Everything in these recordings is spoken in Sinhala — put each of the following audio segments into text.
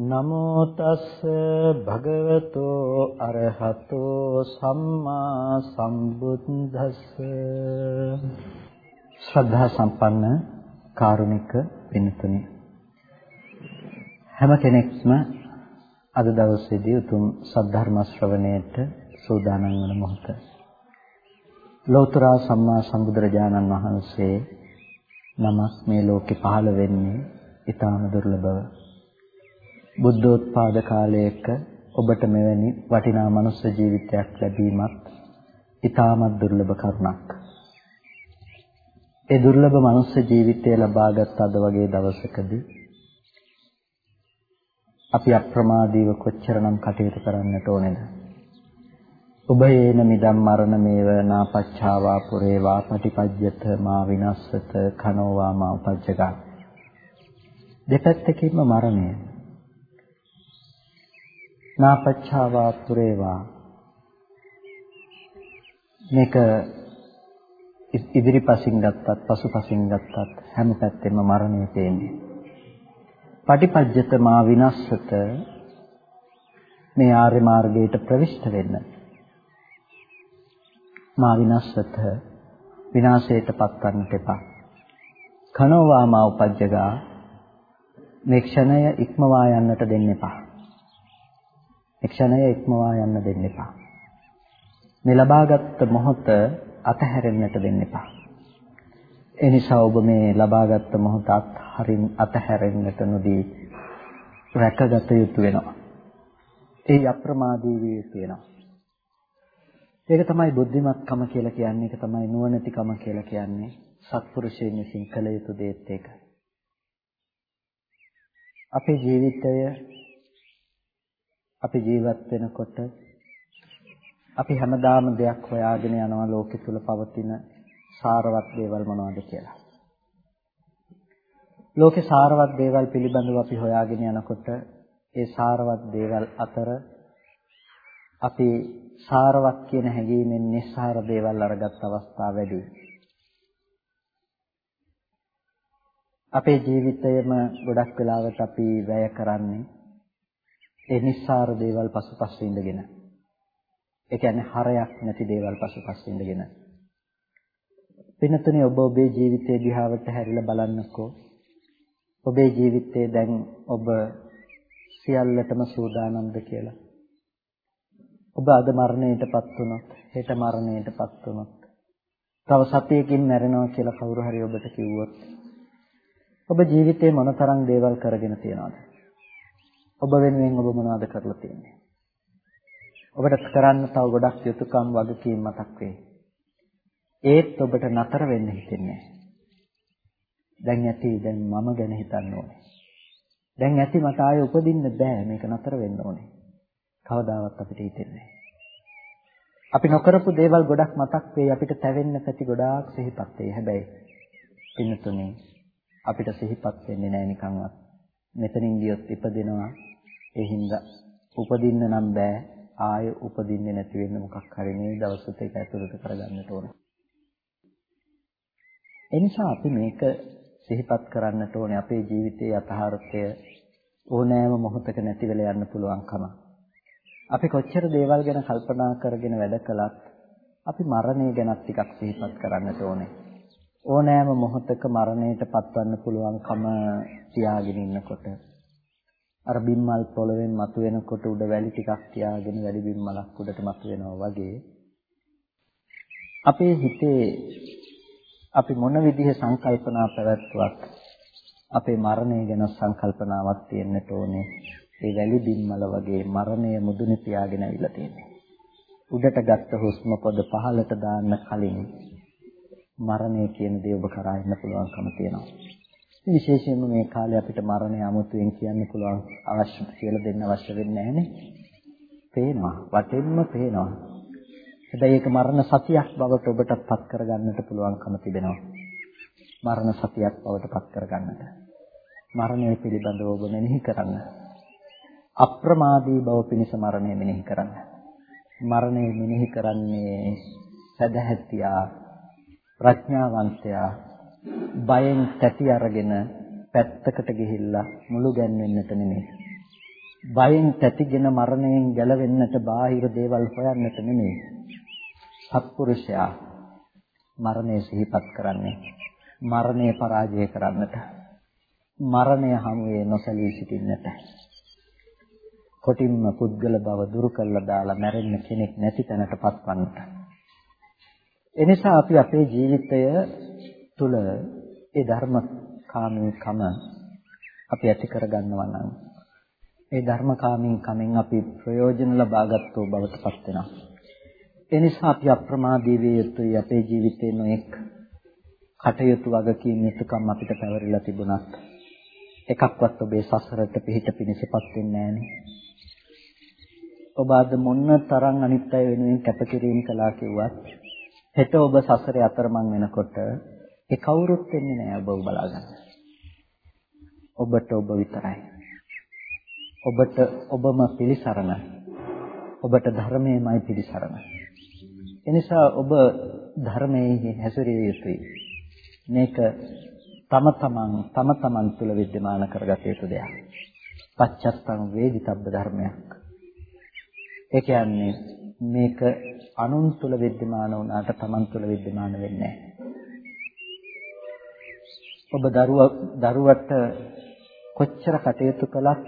නමෝ තස් භගවතෝ අරහතෝ සම්මා සම්බුද්දස්ස ශ්‍රද්ධා සම්පන්න කාරුණික පින්තුනි හැම කෙනෙක්ම අද දවසේදී උතුම් සද්ධර්ම ශ්‍රවණයට සූදානම් වන මොහොත ලෞතර සම්මා සම්බුදුරජාණන් වහන්සේ නමස් මේ ලෝකේ පහළ වෙන්නේ ඊටාම දුර්ලභව. බුද්ධෝත්පාද කාලයක ඔබට මෙවැනි වටිනා මනුස්ස ජීවිතයක් ලැබීමත් ඊටාමත් දුර්ලභ කරුණක්. ඒ දුර්ලභ මනුස්ස ජීවිතය ලබාගත් අද වගේ දවසකදී අපි අප්‍රමාදීව කොච්චරනම් කටයුතු කරන්නට ඕනේද? උභයේන මිදම් මරණ මේව නාපච්චාවා පුරේවා පටිපජ්‍යත මා විනස්සත කනෝවා මා උපජ්ජගා දෙපැත්තකින්ම මරණය නාපච්චාවා පුරේවා මේක ඉදිරිපසින් ගත්තත් පසුපසින් ගත්තත් හැම පැත්තෙම මරණය තේන්නේ පටිපජ්‍යත මා විනස්සත මේ ආර්ය මාර්ගයට ප්‍රවිෂ්ඨ වෙන්න මා විනස්සත විනාශයට පත්වන්නට එපා. කනෝවා මා උපජ්ජගා මේ ක්ෂණය ඉක්මවා යන්නට දෙන්න එපා. මේ ක්ෂණය ඉක්මවා යන්න දෙන්න එපා. මේ ලබාගත් මොහොත අතහැරෙන්නට දෙන්න එපා. ඒ නිසා ඔබ මේ ලබාගත් මොහොත අත්හරින් අතහැරෙන්නට නොදී රැකගත යුතු වෙනවා. ඒ අප්‍රමාදී විය යුතු වෙනවා. ඒක තමයි බුද්ධිමත්කම කියලා කියන්නේ. ඒක තමයි නුවණැතිකම කියලා කියන්නේ. සත්පුරුෂයන් විසින් කළ යුතු දේත් ඒකයි. අපේ ජීවිතය අපි ජීවත් වෙනකොට අපි හැමදාම දෙයක් හොයාගෙන යනවා ලෝකෙ තුල පවතින සාරවත් දේවල් මොනවද කියලා. ලෝකේ සාරවත් දේවල් පිළිබඳව අපි හොයාගෙන යනකොට ඒ සාරවත් දේවල් අතර අපි සාරවත් කියන හැඟීමෙන් නිස්සාර දේවල් අරගත් අවස්ථා වැඩි. අපේ ජීවිතයේම ගොඩක් වෙලාවට අපි වැය කරන්නේ ඒ නිස්සාර දේවල් පසුපස්ස ඉඳගෙන. ඒ කියන්නේ හරයක් නැති දේවල් පසුපස්ස ඉඳගෙන. වෙනතුනේ ඔබ ඔබේ ජීවිතයේ දිහාවට හැරිලා බලන්නකෝ. ඔබේ ජීවිතේ දැන් ඔබ සියල්ලටම සූදානම්ද කියලා. ඔබ අද මරණයටපත් වුණොත්, හෙට මරණයටපත් වුණොත්, තව සතියකින් මැරෙනවා කියලා කවුරු හරි ඔබට කිව්වොත්, ඔබ ජීවිතේ මොනතරම් දේවල් කරගෙන තියනවද? ඔබ වෙනුවෙන් ඔබ මොනවද කරලා තියෙන්නේ? ඔබට කරන්න තව ගොඩක් යුතුයකම් වගකීම් මතක් වෙයි. ඒත් ඔබට නතර වෙන්න හිතෙන්නේ දැන් ඇති දැන් මම ගැන හිතන්න ඕනේ. දැන් ඇති මට ආයේ උපදින්න බෑ මේක නතර වෙන්න ඕනේ. කවදාවත් අපිට හිතෙන්නේ අපි නොකරපු දේවල් ගොඩක් මතක් වෙයි අපිට තැවෙන්න පැති ගොඩාක් සිහිපත් වෙයි. හැබැයි පින්නතුනේ අපිට සිහිපත් වෙන්නේ නැහැ නිකන්වත්. මෙතනින් ගියොත් ඉපදෙනවා. ඒ හින්දා උපදින්න නම් බෑ. ආය උපදින්නේ නැති වෙන්න මොකක් හරි මේ දවසත් ඒක ඇතුළට කරගන්නට ඕන. එනිසා අපි මේක සිහිපත් කරන්නට ඕනේ අපේ ජීවිතයේ යථාර්ථය ඕනෑම මොහොතක නැති වෙලා යන්න පුළුවන්කම. අපි කොච්චර දේවල් ගැන කල්පනා කරගෙන වැඩ කළත් අපි මරණය ගැන ටිකක් සිහිපත් කරන්නට ඕනේ. ඕනෑම මොහොතක මරණයට පත්වන්න පුළුවන්කම තියාගෙන ඉන්නකොට අර බිම්මල් පොළවෙන් මතුවෙනකොට උඩ වැලි ටිකක් තියාගෙන වැලි බිම්මලක් උඩට මතුවෙනවා වගේ අපේ හිතේ අපි මොන විදිහේ සංකල්පනා පැවැත්වුවත් අපේ මරණය ගැන සංකල්පනාවක් තියෙන්නට ඕනේ. ඒ වැලි බිම්මල වගේ මරණය මුදුනේ තියාගෙන අවිලා තියෙන්නේ. උඩට ගත්ත හුස්ම පොද පහළට දාන්න කලින් මරණය කියන දේ ඔබ කරා ඉන්න පුළුවන්කම තියෙනවා. විශේෂයෙන්ම මේ කාලේ අපිට මරණය 아무තුවෙන් කියන්න පුළුවන් අවශ්‍ය කියලා දෙන්න අවශ්‍ය වෙන්නේ නැහනේ. පේනවා, වටෙන්ම පේනවා. හැබැයි ඒක මරණ සතියක් බවට ඔබට පත් කරගන්නට පුළුවන්කම තිබෙනවා. මරණ සතියක් බවට පත් කරගන්නට. මරණය පිළිබඳව ඔබ මෙනෙහි කරන්න. අප්‍රමාදී බව පිණිස මරණය මෙනෙහි කරන්න. මරණය මෙනෙහි කරන්නේ සදහැතියා ප්‍රඥාවන්තයා බයෙන් තැටි අරගෙන පැත්තකට ගිහිල්ලා මුළු ගැන්වෙන්නට නෙමෙයි. බයෙන් තැතිගෙන මරණයෙන් ගැලවෙන්නට බාහිර දේවල් හොයන්නට නෙමෙයි. සත්පුරුෂයා මරණය සිහිපත් කරන්නේ මරණය පරාජය කරන්නට. මරණය හමුවේ නොසැලී සිටින්නට. කොටින්ම පුද්ගල බව දුරු කළා දාලා මැරෙන්න කෙනෙක් නැති තැනට පත්වන්නට. එනිසා අපි අපේ ජීවිතය තුළ ඒ ධර්මකාමීකම අපි ඇති කරගන්නවා නම් ඒ ධර්මකාමීකමෙන් අපි ප්‍රයෝජන ලබාගත්තු බවට පත් වෙනවා. ඒ නිසා අපි අප්‍රමාදී විය යුතුයි අපේ ජීවිතේ නොඑක් කටයුතු වගකීම් යුතුකම් අපිට පැවරිලා තිබුණත් එකක්වත් ඔබේ සසරට පිහිට පිණිසපත් වෙන්නේ නැහනේ. ඔබ අද මොන්න තරම් අනිත් අය වෙනුවෙන් කැපකිරීම කළා කිව්වත් හෙට ඔබ සසරේ අතරමං වෙනකොට ඒ කවුරුත් වෙන්නේ නැහැ ඔබ බලාගන්න. ඔබට ඔබ විතරයි. ඔබට ඔබම පිළිසරණ. ඔබට ධර්මයේමයි පිළිසරණ. එනිසා ඔබ ධර්මයේ හැසිරිය යුතුයි. මේක තම තමන් තම තමන් තුළ विद्यमान කරගත යුතු දෙයක්. පච්චත්තං වේදිතබ්බ ධර්මයක්. ඒ කියන්නේ මේක අනුන් තුළ विद्यमान වුණාට තමන් තුළ विद्यमान වෙන්නේ නැහැ. ඔබ දරුවට කොච්චර කටයුතු කළත්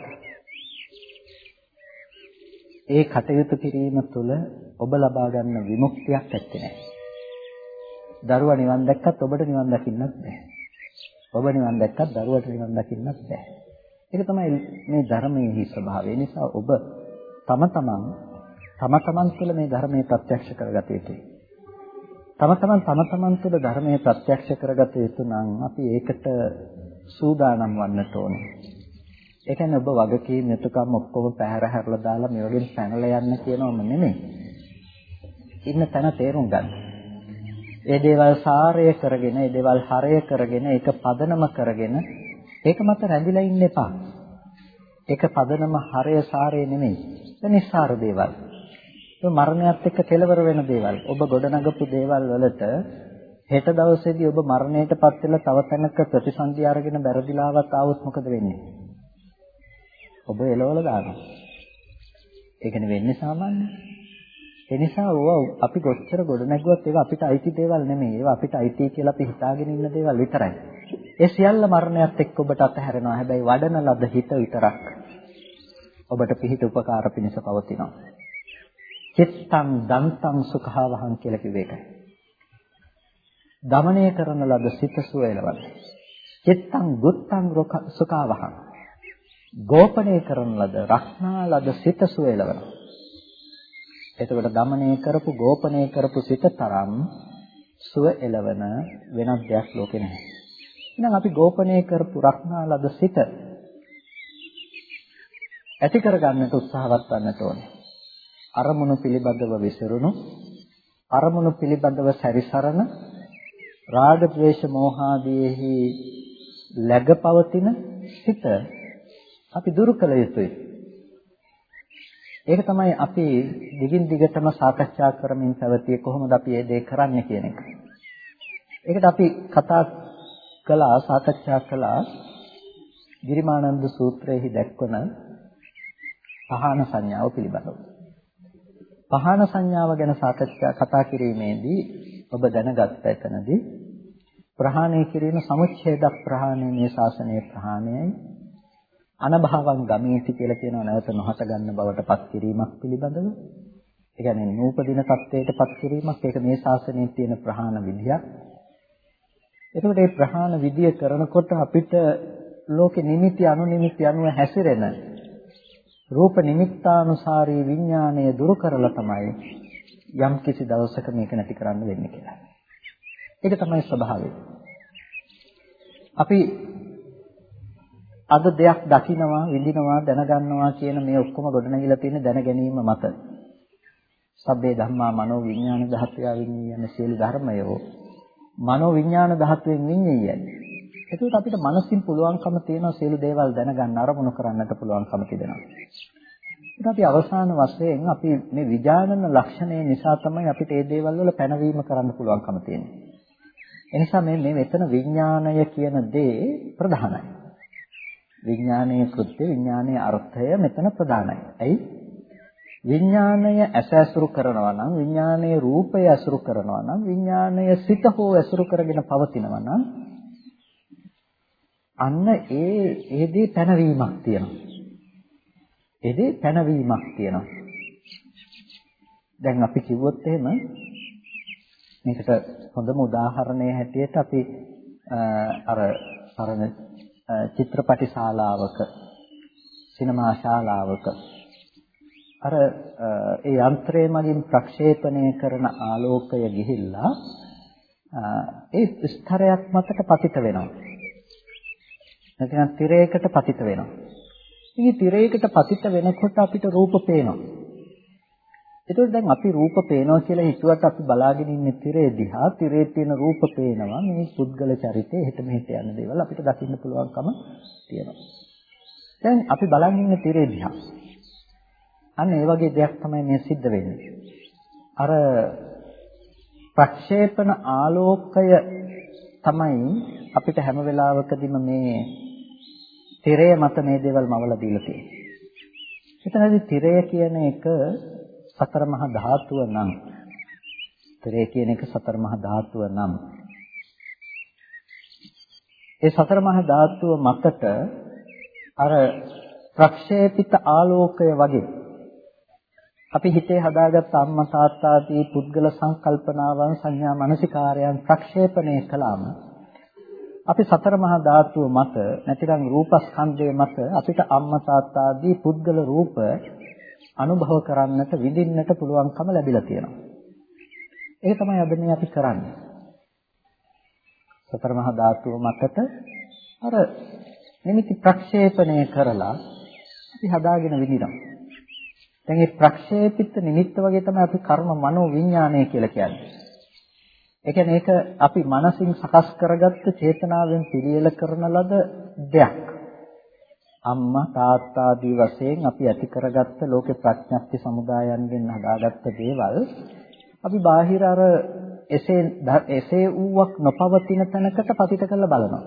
ඒ කටයුතු කිරීම තුළ ඔබ ලබා ගන්න විමුක්තියක් ඇත්තේ නැහැ. දරුවා නිවන් දැක්කත් ඔබට නිවන් දකින්නත් බෑ. ඔබ නිවන් දැක්කත් දරුවට නිවන් දකින්නත් බෑ. ඒක තමයි මේ ධර්මයේ ස්වභාවය. නිසා ඔබ තම තමන් තම තමන් තුළ මේ ධර්මයේ ප්‍රත්‍යක්ෂ කරගත යුතුයි. තම තමන් තම තමන් තුළ ධර්මයේ ප්‍රත්‍යක්ෂ කරගත යුතු නම් අපි ඒකට සූදානම් වන්නට ඕනේ. ඒ කියන්නේ ඔබ වගකීම් යුතුකම් ඔක්කොම පැහැර හැරලා දාලා මේ වගේ පැනලා යන්න කියනවම නෙමෙයි. ඉන්න තැන තේරුම් ගන්න. ඒ දේවල් සාරය කරගෙන, ඒ දේවල් හරය කරගෙන, ඒක පදනම කරගෙන ඒක මත රැඳිලා ඉන්න එපා. ඒක පදනම හරය සාරය නෙමෙයි. ඒ නිස්සාර දේවල්. මරණයත් එක්ක කෙලවර වෙන දේවල්. ඔබ ගොඩනගපු දේවල් වලට හෙට දවසේදී ඔබ මරණයටපත් වෙලා තව තැනක ප්‍රතිසන්දි අරගෙන බැරදිලාවත් ආවොත් මොකද වෙන්නේ? ඔබ එලවල දානවා. ඒකනේ වෙන්නේ සාමාන්‍ය. ඒ නිසා ඕවා අපි කොච්චර ගොඩනැගුවත් ඒවා අපිට අයිති දේවල් නෙමෙයි. ඒවා අපිට අයිති කියලා අපි හිතාගෙන ඉන්න දේවල් විතරයි. ඒ සියල්ල මරණයත් එක්ක ඔබට අතහැරෙනවා. හැබැයි වඩන ලද හිත විතරක් ඔබට පිහිට උපකාර පිණිස පවතිනවා. චිත්තං දන්තං සුඛවහං කියලා කිව්ව එකයි. දමණය කරන ලද සිත සුවයලවල. චිත්තං දුත්තං සුඛවහං. ගෝපණය කරන ලද රක්නා ලද සිත සුවයලවල. එතකොට දමණය කරපු ගෝපණය කරපු සිත තරම් සුව එළවන වෙනත් දෙයක් ලෝකේ නැහැ. එහෙනම් අපි ගෝපණය කරපු රක්නා ලද සිත ඇති කරගන්නට උත්සාහවත් වන්නට ඕනේ. අරමුණු පිළිබඳව විසිරුණු අරමුණු පිළිබඳව සැරිසරන රාග ද්වේෂ මෝහාදීෙහි läගපවතින සිත අපි දුරු කළ යුතුයි. ඒක තමයි අපි දිගින් දිගටම සාකච්ඡා කරමින් පැවතියේ කොහොමද අපි මේ දේ කරන්නේ කියන එක. ඒකට අපි කතා කළා සාකච්ඡා කළා ගිරිමානන්ද සූත්‍රයේහි දැක්වන පහන සංඥාව පිළිබඳව. පහන සංඥාව ගැන සාකච්ඡා කතා කිරීමේදී ඔබ දැනගත් එතනදී ප්‍රහාණය කිරීම සමුච්ඡේද ප්‍රහාණය මේ ශාසනයේ ප්‍රහාණයයි. අනභවං ගමේති කියලා කියනවා නැවත නොහට ගන්න බවට පත් කිරීමක් පිළිබඳව. ඒ කියන්නේ නූපදින තත්වයටපත් කිරීමක්. ඒක මේ ශාසනයේ තියෙන ප්‍රහාණ විදියක්. එතකොට මේ ප්‍රහාණ විදිය කරනකොට අපිට ලෝකේ නිමිති අනුනිමිති අනුව හැසිරෙන රූප නිමිත්තානුසාරී විඥාණය දුරු කරලා තමයි යම් කිසි දවසක මේක නැති කරන්න වෙන්නේ කියලා. ඒක තමයි ස්වභාවය. අපි අද දෙයක් දකිනවා, විඳිනවා, දැනගන්නවා කියන මේ ඔක්කොම ගොඩනැගිලා තියෙන දැන ගැනීම මත. සබ්බේ ධම්මා මනෝ විඥාන ධාත්‍ය විඤ්ඤාණ සියලු ධර්මයෝ මනෝ විඥාන ධාත්වෙන් විඤ්ඤාණය. එතකොට අපිට මනසින් පුළුවන්කම තියෙන සියලු දේවල් දැනගන්න අරමුණු කරන්නට පුළුවන්කම තිබෙනවා. ඒක අපි අවසාන වශයෙන් අපි මේ විඥානන ලක්ෂණය නිසා තමයි අපිට මේ දේවල් වල පැනවීම කරන්න පුළුවන්කම තියෙන්නේ. එනිසා මේ මේ මෙතන විඥාණය කියන දේ ප්‍රධානයි. විඥානයේ කෘත්‍ය විඥානයේ අර්ථය මෙතන ප්‍රධානයි. ඇයි? විඥාණය ඇස ඇසුරු කරනවා නම් විඥානයේ රූපය ඇසුරු කරනවා නම් විඥානය සිත හෝ ඇසුරු කරගෙන පවතිනවා නම් අන්න ඒ ඒ දේ පැනවීමක් තියෙනවා. ඒ දේ පැනවීමක් තියෙනවා. දැන් අපි කිව්වොත් එහෙම මේකට හොඳම උදාහරණය හැටියට අපි අර පරණ චිත්‍රපටි ශාලාවක සිනමා ශාලාවක අර ඒ යන්ත්‍රය මගින් ප්‍රක්ෂේපණය කරන ආලෝකය ගිහිල්ලා ඒ ස්තරයක් මතට පතිත වෙනවා. නැත්නම් තිරයකට පතිත වෙනවා. මේ තිරයකට පතිත වෙනකොට අපිට රූප පේනවා. එතකොට දැන් අපි රූප පේනවා කියලා හිතුවට අපි බලාගෙන ඉන්නේ තිරේ දිහා තිරේ තියෙන රූප පේනවා මේ පුද්ගල චරිතය එහෙට මෙහෙට යන දේවල් අපිට දකින්න පුළුවන්කම තියෙනවා. දැන් අපි බලන් ඉන්නේ තිරේ දිහා. අන්න ඒ වගේ දෙයක් තමයි මේ සිද්ධ වෙන්නේ. අර ප්‍රක්ෂේපණ ආලෝකය තමයි අපිට හැම වෙලාවකදීම මේ තිරය මත මේ දේවල් මවලා දීලා තියෙන්නේ. එතනදී තිරය කියන එක සතර මහා ධාතුව නම් ත්‍රේ කියන එක සතර මහා ධාතුව නම් ඒ සතර මහා ධාතුව මතට අර ප්‍රක්ෂේපිත ආලෝකය වගේ අපි හිතේ හදාගත්ත අම්මා තාත්තා ආදී පුද්ගල සංකල්පනාවන් සංඥා මනසිකාරයන් ප්‍රක්ෂේපණය කළාම අපි සතර මහා ධාතුව මත නැතිනම් රූපස්කන්ධය මත අපිට අම්මා තාත්තා ආදී පුද්ගල රූප අනුභව කරන්නට විඳින්නට පුළුවන්කම ලැබිලා තියෙනවා. ඒක තමයි අද මේ අපි කරන්නේ. සතර මහා ධාතුව මතට අර නිමිති ප්‍රක්ෂේපණය කරලා අපි හදාගෙන විඳිනවා. දැන් මේ ප්‍රක්ෂේපිත නිමිත්ත වගේ තමයි අපි කර්ම මනෝ විඥානය කියලා කියන්නේ. ඒ කියන්නේ ඒක අපි මනසින් සකස් කරගත්ත චේතනාවෙන් පිළියෙල කරන ලද දෙයක්. අම්මා තාත්තා ආදී වශයෙන් අපි ඇති කරගත්ත ලෝකේ ප්‍රඥප්ති සමුදායන්ගෙන් හදාගත්ත දේවල් අපි බාහිර අර එසේ එසේ ඌවක් නොපවතින තැනකට පතිත කරලා බලනවා.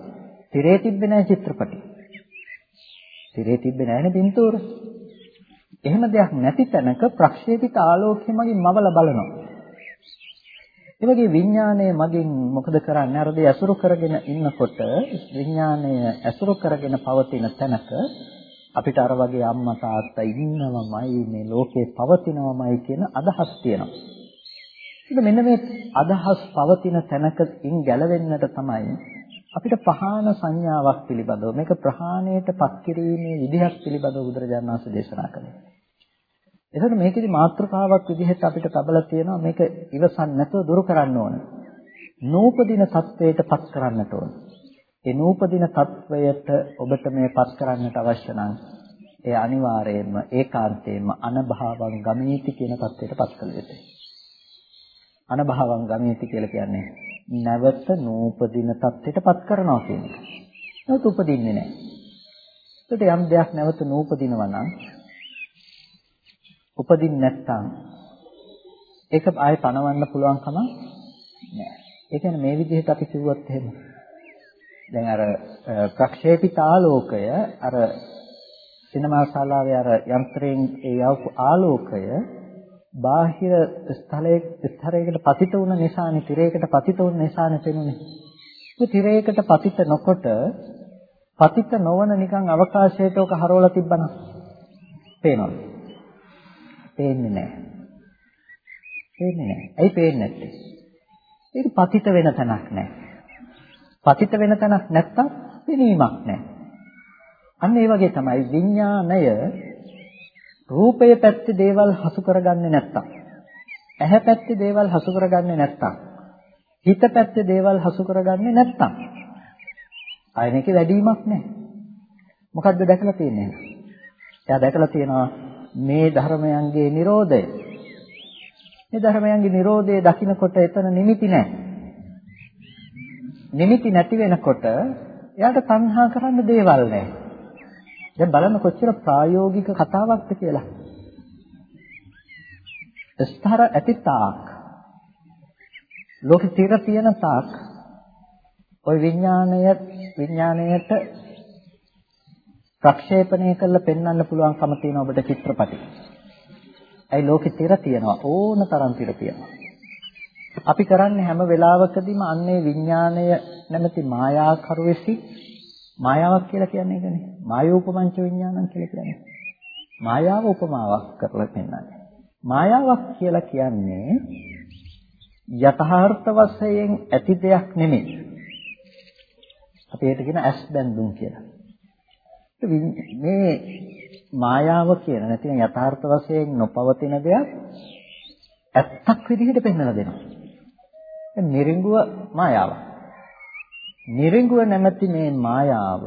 තිරේ තිබ්බේ නැහැ චිත්‍රපටි. තිරේ තිබ්බේ නැහැනේ පින්තූර. එහෙම දෙයක් නැති තැනක ප්‍රක්ෂේපිත ආලෝකය මගින් මවලා බලනවා. ඒ වගේ විඥාණය මගින් මොකද කරන්නේ? අර දේ ඇසුරු කරගෙන ඉන්නකොට විඥාණය ඇසුරු කරගෙන පවතින තැනක අපිට අර වගේ අම්මා තාත්තා ඉන්නවමයි මේ ලෝකේ පවතිනවමයි කියන අදහස් තියෙනවා. ඉතින් මෙන්න මේ අදහස් පවතින තැනකින් ගැලවෙන්නට තමයි අපිට පහාන සංඥාවක් පිළිබඳව මේක ප්‍රහාණයට පත් කිරීමේ විදිහක් පිළිබඳව බුදුරජාණන් වහන්සේ දේශනා කළා. එතකොට මේකෙදි මාත්‍රකාවක් විදිහට අපිට තබලා තියෙනවා මේක ඉවසන් නැතුව දුරු කරන්න ඕන. නූපදින තත්වයට පත් කරන්නට ඕන. ඒ නූපදින තත්වයට ඔබට මේ පත් කරන්නට අවශ්‍ය නම් ඒ අනිවාර්යයෙන්ම ඒකාන්තයෙන්ම අනභාවං ගමීති කියන தත්වයට පත් කළ යුතුයි. අනභාවං ගමීති කියලා කියන්නේ නැවත නූපදින தත්වයට පත් කරනවා කියන එක. නැවත උපදින්නේ නැහැ. ඒකට යම් දෙයක් නැවත නූපදිනවා නම් උපදින්න නැත්නම් ඒක ආයෙ පණවන්න පුළුවන් කම නෑ. ඒ කියන්නේ මේ විදිහට අපි කිව්වොත් එහෙම. දැන් අර ප්‍රක්ෂේපිත ආලෝකය අර සිනමා ශාලාවේ අර යන්ත්‍රයෙන් ඒ යවපු ආලෝකය බාහිර ස්ථලයේ ස්තරයකට පතිත වුණ නිසානේ තිරයකට පතිත වුණ නිසානේ පෙනුනේ. ඒ තිරයකට පතිත නොකොට පතිත නොවන නිකන් අවකාශයට ඔක හරවලා තිබ්බනම් පේනවා. පේන්නේ නැහැ. පේන්නේ නැහැ. ඇයි පේන්නේ නැත්තේ? ඒක පතිත වෙන තැනක් නැහැ. පතිත වෙන තැනක් නැත්තම් පෙනීමක් නැහැ. අන්න ඒ වගේ තමයි විඥාණය රූපය පැත්තේ දේවල් හසු කරගන්නේ නැත්තම් ඇහැ පැත්තේ දේවල් හසු කරගන්නේ නැත්තම් හිත පැත්තේ දේවල් හසු කරගන්නේ නැත්තම් ආයෙනේක වැඩිවීමක් නැහැ. මොකද්ද දැකලා තියෙන්නේ? එයා දැකලා තියෙනවා මේ ධර්මයන්ගේ Nirodha. මේ ධර්මයන්ගේ Nirodhe දකින්නකොට එතන නිමිති නැහැ. නිමිති නැති වෙනකොට එයාට තණ්හා කරන්න දේවල් නැහැ. දැන් බලන්න කොච්චර ප්‍රායෝගික කතාවක්ද කියලා. ස්තර ඇති තාක් ලෝකෙ තිර තියෙන තාක් ওই විඥාණය විඥාණයට ප්‍රක්ෂේපණය කරලා පෙන්වන්න පුළුවන්කම තියෙන ඔබට චිත්‍රපටි. ඇයි ලෝකෙ තිර තියෙනවා ඕන තරම් තිර තියෙනවා. අපි කරන්නේ හැම වෙලාවකදීම අන්නේ විඥාණය නැමැති මායාකරුවෙසි මායාවක් කියලා කියන්නේ ඒකනේ. මායෝපමංච විඥානං කියලා කියන්නේ. මායාව උපමාවක් කරලා පෙන්නන්නේ. මායාවක් කියලා කියන්නේ යථාර්ථ වශයෙන් ඇති දෙයක් නෙමෙයි. අපි ඒකට කියන ඇස් බැඳුම් කියලා. මේ මායාව කියන නැතිනම් යථාර්ථ වශයෙන් නොපවතින දෙයක් ඇත්තක් විදිහට පෙන්වලා දෙනවා. නිරිඟුව මායාවක්. නිරිඟුව නැමැති මේ මායාව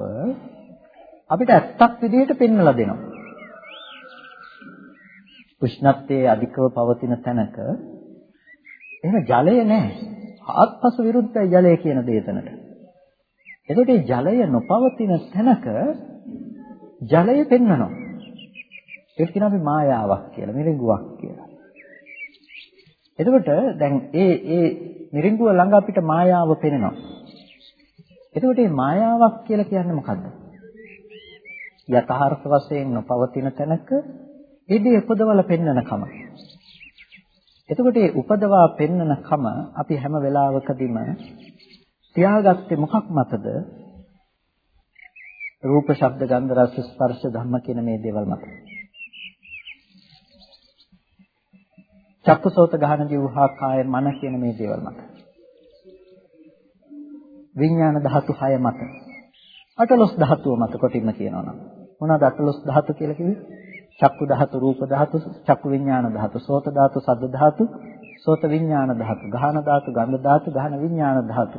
අපිට ඇත්තක් විදිහට පෙන්වලා දෙනවා. උෂ්ණත්වයේ අධිකව පවතින තැනක එහෙම ජලය නැහැ. ආත්පස විරුද්ධයි ජලය කියන දේ එතනට. එතකොට මේ ජලය නොපවතින තැනක ජලය පෙන්වනවා. ඒක කියන අපි මායාවක් කියලා, මිරිඟුවක් කියලා. එතකොට දැන් ඒ ඒ මිරිඟුව ළඟ අපිට මායාව පෙනෙනවා. එතකොට මේ මායාවක් කියලා කියන්නේ මොකද්ද? යථාර්ථ වශයෙන් නොපවතින තැනක ඉදී උපදවල පෙන්වන කම. එතකොට මේ උපදවා පෙන්වන කම අපි හැම වෙලාවකදීම තියාගත්තේ මොකක් මතද? රූප, ශබ්ද, ගන්ධ, රස, ස්පර්ශ, ධම්ම කියන මේ දේවල් මත. චක්කසෝත ගහන ජීවහා කාය මන කියන මේ දේවල් මත. විඥාන ධාතු 6 මත. අටලොස් ධාතුව මත කොටින්ම කියනවා නම්. මොනවාද අටලොස් ධාතු කියලා කිව්වේ? චක්කු ධාතු, රූප ධාතු, චක්කු විඥාන ධාතු, සෝත ධාතු, සද්ද ධාතු, සෝත විඥාන ධාතු, ගහන ධාතු, ගන්ධ ධාතු, ගහන විඥාන ධාතු.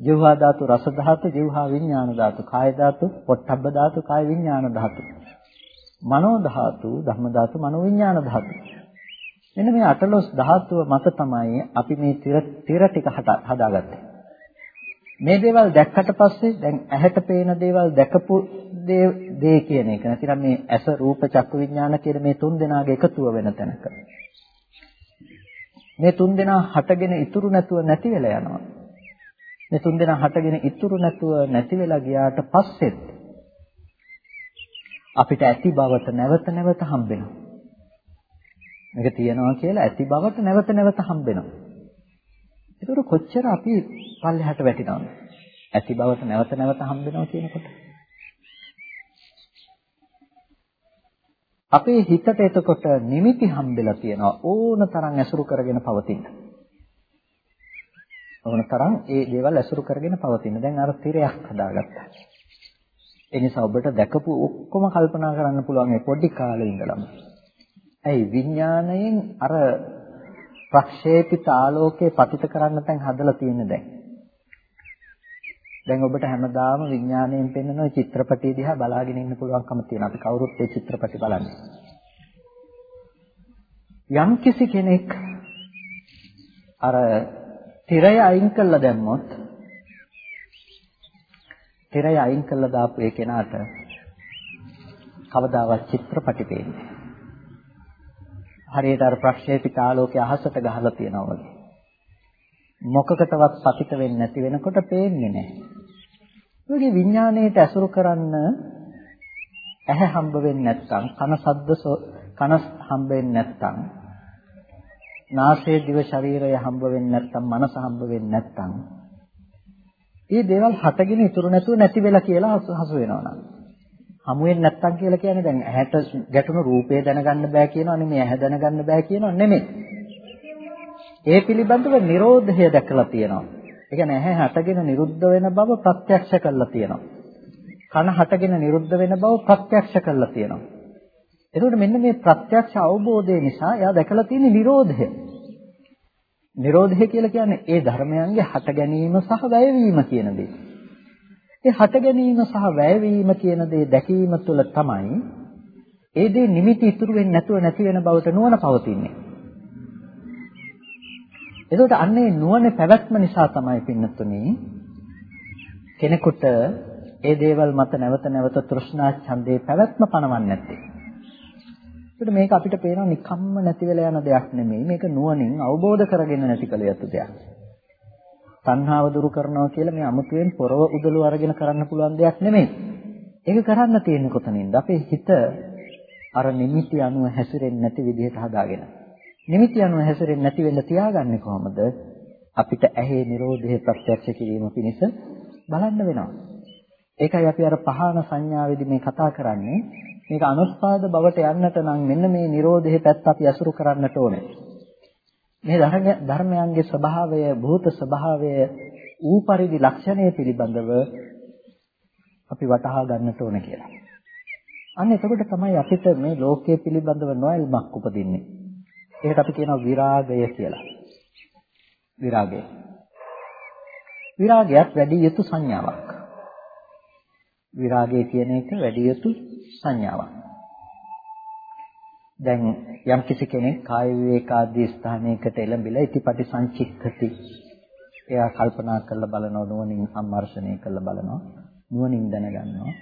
ජීවහා ධාතු, රස ධාතු, ජීවහා විඥාන ධාතු, කාය ධාතු, පොට්ටබ්බ ධාතු, කාය විඥාන ධාතු. මනෝ ධාතු, ධම්ම ධාතු, මනෝ විඥාන ධාතු. මෙන්න මේ අටලොස් ධාතුව මත තමයි අපි මේ තිර තිර ටික හදාගත්තේ. මේ දේවල් දැක්කට පස්සේ දැන් ඇහැට පේන දේවල් දැකපු දේ කියන එක නැතිනම් මේ ඇස රූප චක්කු විඥාන කියන මේ තුන් දෙනාගේ එකතුව වෙන තැනක මේ තුන් දෙනා හටගෙන ඉතුරු නැතුව නැති වෙලා යනවා මේ තුන් දෙනා හටගෙන ඉතුරු නැතුව නැති වෙලා ගියාට පස්සෙත් අපිට ඇති බවට නැවත නැවත හම්බෙනවා මේක තියනවා කියලා ඇති බවට නැවත නැවත හම්බෙනවා ඒකට කොච්චර අපි පල්ලෙහාට වැටෙනවද? ඇති බවට නැවත නැවත හම්බෙනවා කියනකොට. අපේ හිතට එතකොට නිමිති හම්බෙලා තියෙනවා ඕන තරම් ඇසුරු කරගෙන පවතින. ඕන තරම් ඒ දේවල් ඇසුරු කරගෙන පවතින. දැන් අර තිරයක් හදාගත්තා. ඒ නිසා ඔබට දැකපු ඔක්කොම කල්පනා කරන්න පුළුවන් ඒ පොඩි කාලේ ඉඳලම. ඇයි විඥාණයෙන් අර ප්‍රක්ෂේපිත ආලෝකයේ පතිත කරන්න තැන් හදලා තියෙන දැන්. දැන් ඔබට හැමදාම විඥාණයෙන් පෙන්වන ওই චිත්‍රපටිය දිහා බලාගෙන ඉන්න පුළුවන්කම තියෙනවා. අපි කවුරුත් ඒ චිත්‍රපටි බලන්නේ. යම් කිසි කෙනෙක් අර තිරය අයින් කළා දැම්මොත් තිරය අයින් කළා දාපු ඒ කෙනාට කවදාවත් චිත්‍රපටි පේන්නේ හරියට අර ප්‍රක්ෂේපිත ආලෝකය අහසට ගහලා තියෙනවා වගේ. මොකකටවත් පතිත වෙන්නේ නැති වෙනකොට පේන්නේ නැහැ. ඒකේ විඥාණයට ඇසුරු කරන්න ඇහැ හම්බ වෙන්නේ නැත්නම් කන ශබ්ද කන හම්බ වෙන්නේ නැත්නම් නාසය දිව ශරීරය හම්බ වෙන්නේ නැත්නම් මනස හම්බ වෙන්නේ නැත්නම් මේ දේවල් හටගෙන ඉතුරු නැතුව නැති වෙලා කියලා හසු වෙනවා නේද? හමු වෙන්නේ නැත්තම් කියලා කියන්නේ දැන් ඇහැට ගැටුණු රූපය දැනගන්න බෑ කියනවා නෙමෙයි ඇහැ දැනගන්න බෑ කියනවා නෙමෙයි. ඒ පිළිබඳව Nirodhaය දැකලා තියෙනවා. ඒ කියන්නේ ඇහැ හටගෙන නිරුද්ධ වෙන බව ප්‍රත්‍යක්ෂ කරලා තියෙනවා. කන හටගෙන නිරුද්ධ වෙන බව ප්‍රත්‍යක්ෂ කරලා තියෙනවා. එතකොට මෙන්න මේ ප්‍රත්‍යක්ෂ අවබෝධය නිසා එයා දැකලා තියෙන Nirodhaය. Nirodhaය කියලා කියන්නේ ඒ ධර්මයන්ගේ හට ගැනීම සහ වැයවීම කියන දේ. ඒ හට ගැනීම සහ වැයවීම කියන දේ දැකීම තුළ තමයි ඒ දේ නිමිති ඉතුරු වෙන්නේ නැතුව නැති වෙන බවට නුවණ පවතින්නේ. එතකොට අන්නේ නුවණ පැවැත්ම නිසා තමයි පින්නතුනේ කෙනෙකුට ඒ දේවල් මත නැවත නැවත තෘෂ්ණා ඡන්දේ පැවැත්ම පනවන්නේ නැත්තේ. ඒකට මේක අපිට පේනවා නිකම්ම නැති වෙලා යන දෙයක් නෙමෙයි. මේක නුවණින් අවබෝධ කරගෙන නැති කල යුතු දෙයක්. තණ්හාව දුරු කරනවා කියලා මේ අමුතුවෙන් පොරව උදළු අරගෙන කරන්න පුළුවන් දෙයක් නෙමෙයි. ඒක කරන්න තියෙන්නේ කොතනින්ද? අපේ හිත අර නිමිති අනුව හැසිරෙන්නේ නැති විදිහට හදාගෙන. නිමිති අනුව හැසිරෙන්නේ නැති වෙන්න තියාගන්නේ කොහොමද? අපිට ඇහි Nirodhe ප්‍රත්‍යක්ෂ කිරීම පිණිස බලන්න වෙනවා. ඒකයි අපි අර පහන සංඥාවේදී මේ කතා කරන්නේ. මේක අනුස්පාද බවට යන්නට නම් මෙන්න මේ Nirodhe පැත්ත අපි අසුරු කරන්නට ඕනේ. මේ ධර්මයන්ගේ ස්වභාවය, භූත ස්වභාවය, ඌ පරිදි ලක්ෂණය පිළිබඳව අපි වටහා ගන්නට ඕනේ කියලා. අන්න එතකොට තමයි අපිට මේ ලෝකයේ පිළිබඳව නොයල්මක් උපදින්නේ. ඒකට අපි කියනවා විරාගය කියලා. විරාගය. විරාගයත් වැඩි යුතු සංඥාවක්. විරාගය කියන එක වැඩි යුතු සංඥාවක්. දැන් යම් කිසි කෙනෙක් කාය විවේකාදී ස්ථානයකට එළඹිලා ඉතිපටි සංචිත්තති. එයා කල්පනා කරලා බලනවා නුවණින් සම්මර්ෂණය කරලා බලනවා නුවණින් දැනගන්නවා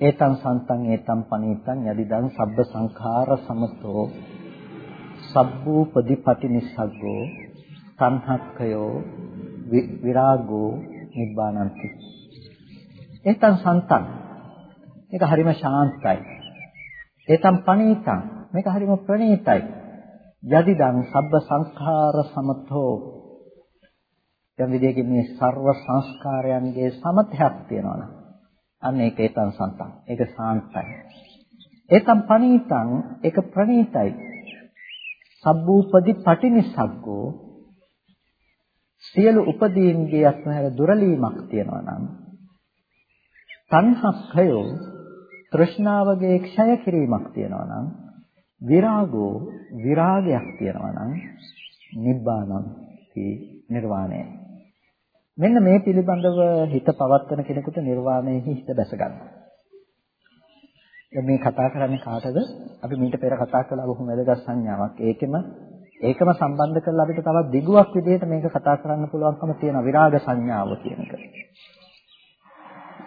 ඒතං සන්තං ඒතං පනීතං යදිදං සබ්බ සංඛාර සමතෝ සබ්බූ පදිපටි නිස්සග්ගෝ සංහක්ඛයෝ විරාගෝ නිබ්බානන්ති ඒතං සන්තං මේක හරිම ශාන්තයි ඒතං පනීතං මේක හරිම ප්‍රණීතයි. යදිදං සබ්බ සංඛාර සමතෝ. යම් විදියකින් මේ ਸਰව සංස්කාරයන්ගේ සමතයක් තියෙනවා අන්න ඒක ඒතං සන්තං ඒක සාන්තයි ඒතං පනීතං ඒක ප්‍රණීතයි. සබ්බූපදි පටිනිසග්ගෝ. සියලු උපදීන්ගේ අත්හැර දුරලීමක් තියෙනවා නම් තණ්හක්ඛයෝ තෘෂ්ණාවගේ ක්ෂය කිරීමක් තියෙනවා නම් විරාගෝ විරාගයක් තියෙනවා නම් නිබ්බානං නිර්වාණය මෙන්න මේ පිළිබඳව හිත පවත්වන කෙනෙකුට නිර්වාණයෙහි හිත දැස ගන්නවා. මේ කතා කරන්නේ කාටද? අපි මීට පෙර කතා කළා බොහොම වැදගත් සංඥාවක්. ඒකෙම ඒකම සම්බන්ධ කරලා අපිට තවත් දිගුවක් විදිහට මේක කතා කරන්න පුළුවන්කම තියෙන විරාග සංඥාව කියන එක.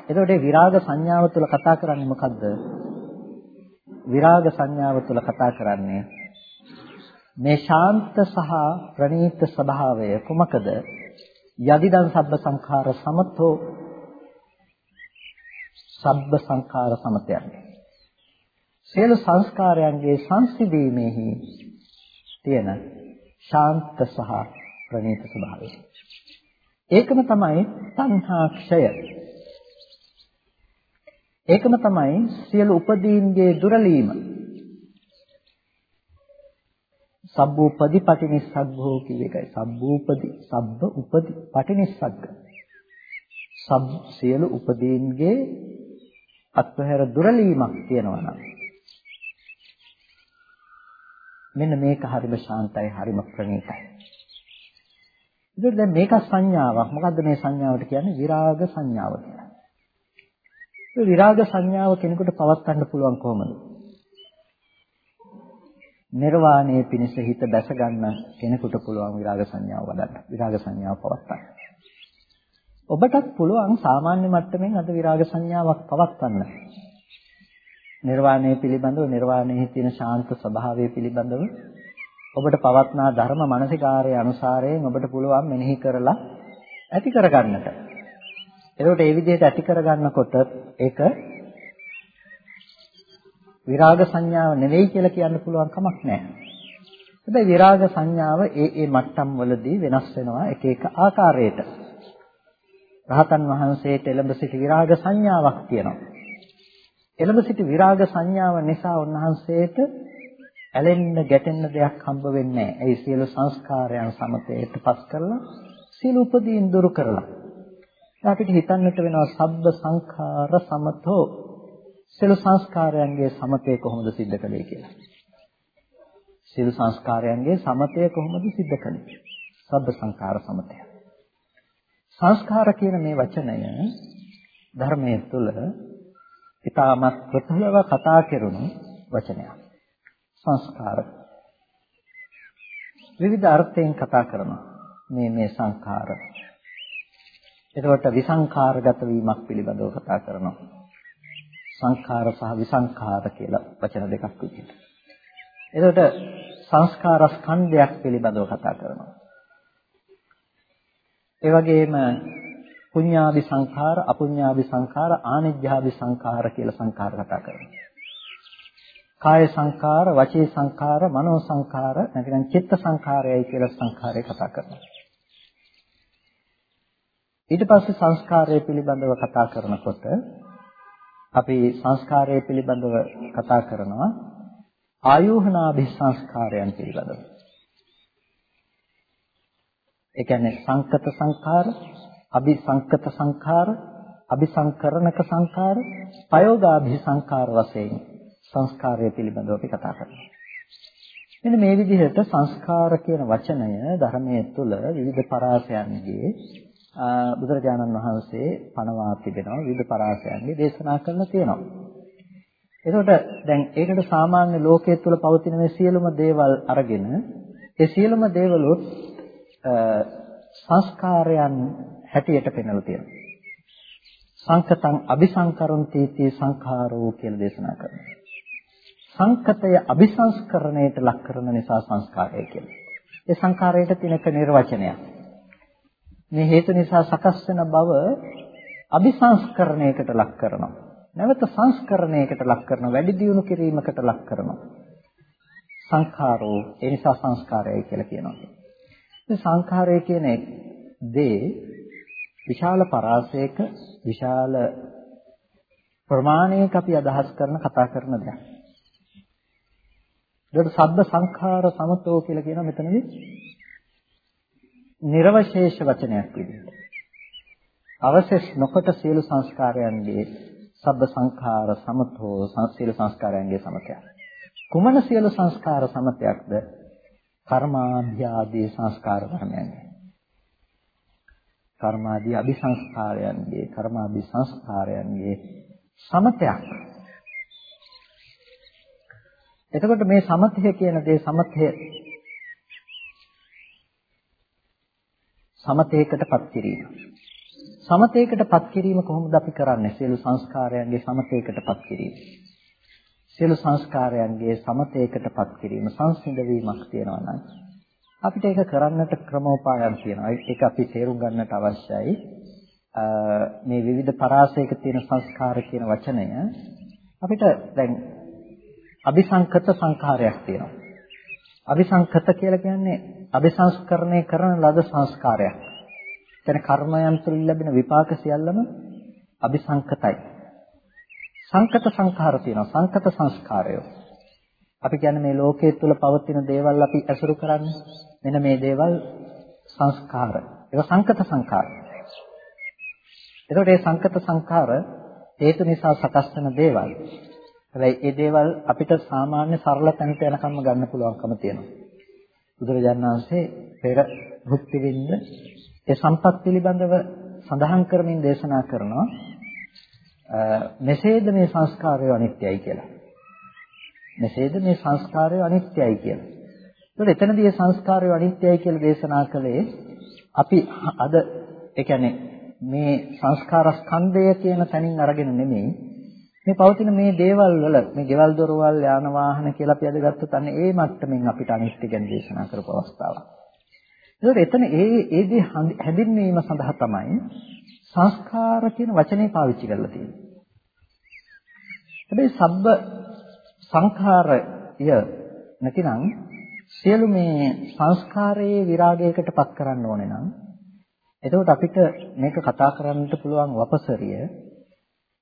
එතකොට මේ විරාග සංඥාව තුළ කතා කරන්නේ මොකද්ද? විරාග සංඥාව තුළ කතා කරන්නේ මේ ශාන්ත සහ ප්‍රණීත ස්වභාවය කුමකද? යදිදං සබ්බ සංඛාර සමතෝ සබ්බ සංඛාර සමතයන්. සියලු සංස්කාරයන්ගේ සංසිඳීමේහි තියෙන ශාන්ත සහ ප්‍රණීත ස්වභාවය. ඒකම තමයි සංහාක්ෂය. ඒකම තමයි සියලු උපදීන්ගේ දුරලීම. සබ්බූපදි පටිනිස්සග්ගෝ කිය එකයි. සබ්බූපදි සබ්බ උපදි පටිනිස්සග්ග. සබ් සියලු උපදීන්ගේ අත්හැර දුරලීමක් තියෙනවා නම් මෙන්න මේක හරිම ශාන්තයි හරිම ප්‍රණීතයි. ඒකට දැන් මේක සංඥාවක්. මොකද්ද මේ සංඥාවට කියන්නේ? විරාග සංඥාව කියලා. ඒ විරාග සංඥාව කෙනෙකුට පවත්වන්න පුළුවන් කොහොමද? නිර්වාණය පිණිස හිත දැස ගන්න කෙනෙකුට පුළුවන් විරාග සංඥාව වඩන්න. විරාග සංඥාව පවත්වන්න. ඔබටත් පුළුවන් සාමාන්‍ය මට්ටමින් අද විරාග සංඥාවක් පවත්වන්න. නිර්වාණය පිළිබඳව නිර්වාණයේ තියෙන ශාන්ත ස්වභාවය පිළිබඳව ඔබට පවත්නා ධර්ම මානසිකාරයේ අනුසාරයෙන් ඔබට පුළුවන් මෙනෙහි කරලා ඇති කරගන්නට. එතකොට ඒ විදිහට ඇති කරගන්නකොට ඒක විරාග සංඥාව නෙවෙයි කියලා කියන්න පුළුවන් කමක් නැහැ. හැබැයි විරාග සංඥාව ඒ ඒ මට්ටම් වලදී වෙනස් වෙනවා එක එක ආකාරයට. රහතන් වහන්සේට එළඹ සිටි විරාග සංඥාවක් තියෙනවා. එළඹ සිටි විරාග සංඥාව නිසා උන්වහන්සේට ඇලෙන්න ගැටෙන්න දෙයක් හම්බ වෙන්නේ නැහැ. ඒ සියලු සංස්කාරයන් සමතේට පස් කරලා සියලු උපදීන් දුරු කරලා. අපිට හිතන්නට වෙනවා සබ්බ සංඛාර සමතෝ සියලු සංස්කාරයන්ගේ සමතේ කොහොමද සිද්ධ කළේ කියලා. සියලු සංස්කාරයන්ගේ සමතය කොහොමද සිද්ධ කළේ? සබ්බ සංඛාර සමතය. සංස්කාර කියන මේ වචනය ධර්මයේ තුල ඉතාමත් ප්‍රබලව කතා කෙරුණු වචනයක්. සංස්කාර. විවිධ අර්ථයෙන් කතා කරනවා. මේ මේ සංඛාර. එතකොට විසංඛාරගත වීමක් පිළිබඳව කතා කරනවා. සංඛාර සහ විසංඛාර කියලා වචන දෙකක් විදිහට. එතකොට සංස්කාර ස්කන්ධයක් පිළිබඳව කතා කරනවා. ඒ වගේම පුඤ්ඤාභි සංඛාර, අපුඤ්ඤාභි සංඛාර, ආනිජ්ජාභි සංඛාර කියලා සංඛාර කතා කරනවා. කාය සංඛාර, වචී සංඛාර, මනෝ සංඛාර, නැත්නම් චිත්ත සංඛාරයයි කියලා සංඛාරය කතා කරනවා. ඊට පස්සේ සංස්කාරය පිළිබඳව කතා කරනකොට අපි සංස්කාරය පිළිබඳව කතා කරනවා ආයෝහනාභි සංස්කාරයන් පිළිබඳව. ඒ කියන්නේ සංකත සංඛාර, අபிසංකත සංඛාර, අபிසංකරණක සංඛාර, ප්‍රයෝගාභි සංඛාර වශයෙන් සංස්කාරය පිළිබඳව අපි කතා කරනවා. මෙන්න මේ විදිහට සංස්කාර කියන වචනය ධර්මයේ තුල විවිධ පරාසයන්ගේ බුදුරජාණන් වහන්සේ පනවා තිබෙනවා විවිධ පරාසයන්ගේ දේශනා කරලා තියෙනවා. එතකොට දැන් ඒකට සාමාන්‍ය ලෝකයේ තුල පවතින මේ සියලුම දේවල් අරගෙන ඒ සියලුම දේවලුත් සංස්කාරයන් හැටියට පෙන්වලා තියෙනවා. සංකතං අபிසංකරන්ති තී සංඛාරෝ කියලා දේශනා කරනවා. සංකතය අபிසංස්කරණයට ලක් කරන නිසා සංස්කාරය කියලා. ඒ සංඛාරයට තිනක නිර්වචනයක්. මේ හේතු නිසා සකස් වෙන බව අபிසංස්කරණයකට ලක් කරනවා. නැවත සංස්කරණයකට ලක් කරනවා. වැඩි දියුණු කිරීමකට ලක් කරනවා. සංඛාරෝ ඒ නිසා සංස්කාරයයි කියලා කියනවා. මේ සංඛාරය කියන දේ විශාල පරාසයක විශාල ප්‍රමාණයක අපි අදහස් කරන කතා කරන දෙයක්. ඒකට සබ්බ සංඛාර සමතෝ කියලා කියනවා මෙතනදී නිර්වශේෂ වචනයක් විදිහට. අවශේෂ නොකොට සියලු සංස්කාරයන්ගේ සබ්බ සංඛාර සමතෝ සියලු සංස්කාරයන්ගේ සමතයක්. කුමන සියලු සංස්කාර සමතයක්ද? කර්මාභ්‍යාදී සංස්කාර ධර්මයන්ගේ. කර්මාදී අபிසංස්කාරයන්ගේ කර්මාදී සංස්කාරයන්ගේ සමතයක්. එතකොට මේ සමතය කියන දේ සමතය සමතේකටපත් කිරීම. සමතේකටපත් කිරීම කොහොමද අපි කරන්නේ? සියලු සංස්කාරයන්ගේ සමතේකටපත් කිරීම. සියලු සංස්කාරයන්ගේ සමතේකටපත් කිරීම සංසිඳ වීමක් තියෙනවා නම් අපිට ඒක කරන්නට ක්‍රමෝපායන් තියෙනවා. ඒක අපි තේරුම් ගන්නට අවශ්‍යයි. මේ විවිධ පරාසයක තියෙන සංස්කාර කියන වචනය අපිට දැන් අபிසංකත සංඛාරයක් තියෙනවා. අபிසංකත කියලා කියන්නේ අபிසංස්කරණය කරන ලද සංස්කාරයක්. එතන කර්මයන් තුළින් ලැබෙන විපාක සියල්ලම අபிසංකතයි. සංකත සංඛාර තියෙනවා. සංකත සංස්කාරය. අපි කියන්නේ මේ ලෝකයේ තුල පවතින දේවල් අපි ඇසුරු කරන්නේ. මෙන්න මේ දේවල් සංස්කාර. ඒක සංකත සංඛාර. එතකොට මේ සංකත සංඛාර හේතු නිසා සකස් වෙන දේවල්. හැබැයි මේ දේවල් අපිට සාමාන්‍ය සරල තැනට යනකම්ම ගන්න පුළුවන්කම තියෙනවා. බුදුරජාණන් වහන්සේ පෙර භුක්ති විඳ ඒ සම්පත් පිළිබඳව සඳහන් කරමින් දේශනා කරනවා මෙසේද මේ සංස්කාරය අනිත්‍යයි කියලා. මෙසේද මේ සංස්කාරය අනිත්‍යයි කියලා. ඒත් එතනදී සංස්කාරය අනිත්‍යයි කියලා දේශනා කළේ අපි අද ඒ කියන්නේ මේ සංස්කාර ස්කන්ධය කියන තැනින් අරගෙන නෙමෙයි මේ පවතින මේ දේවල් වල මේ ගෙවල් දොරවල් යාන වාහන කියලා අපි අද ගත්තොත් අන්න ඒ මට්ටමින් අපිට අනිත්‍ය ගැන දේශනා කරපු අවස්ථාවක්. ඒකත් එතන ඒ ඒ දේ හැඳින්වීම සඳහා තමයි සංස්කාර කියන වචනේ පාවිච්චි කරලා තියෙන්නේ. හැබැයි සබ්බ සංඛාරය නැතිනම් සියලු මේ සංස්කාරයේ විරාගයකට පත් කරන්න ඕනේ නම් එතකොට අපිට මේක කතා කරන්නට පුළුවන් වපසරිය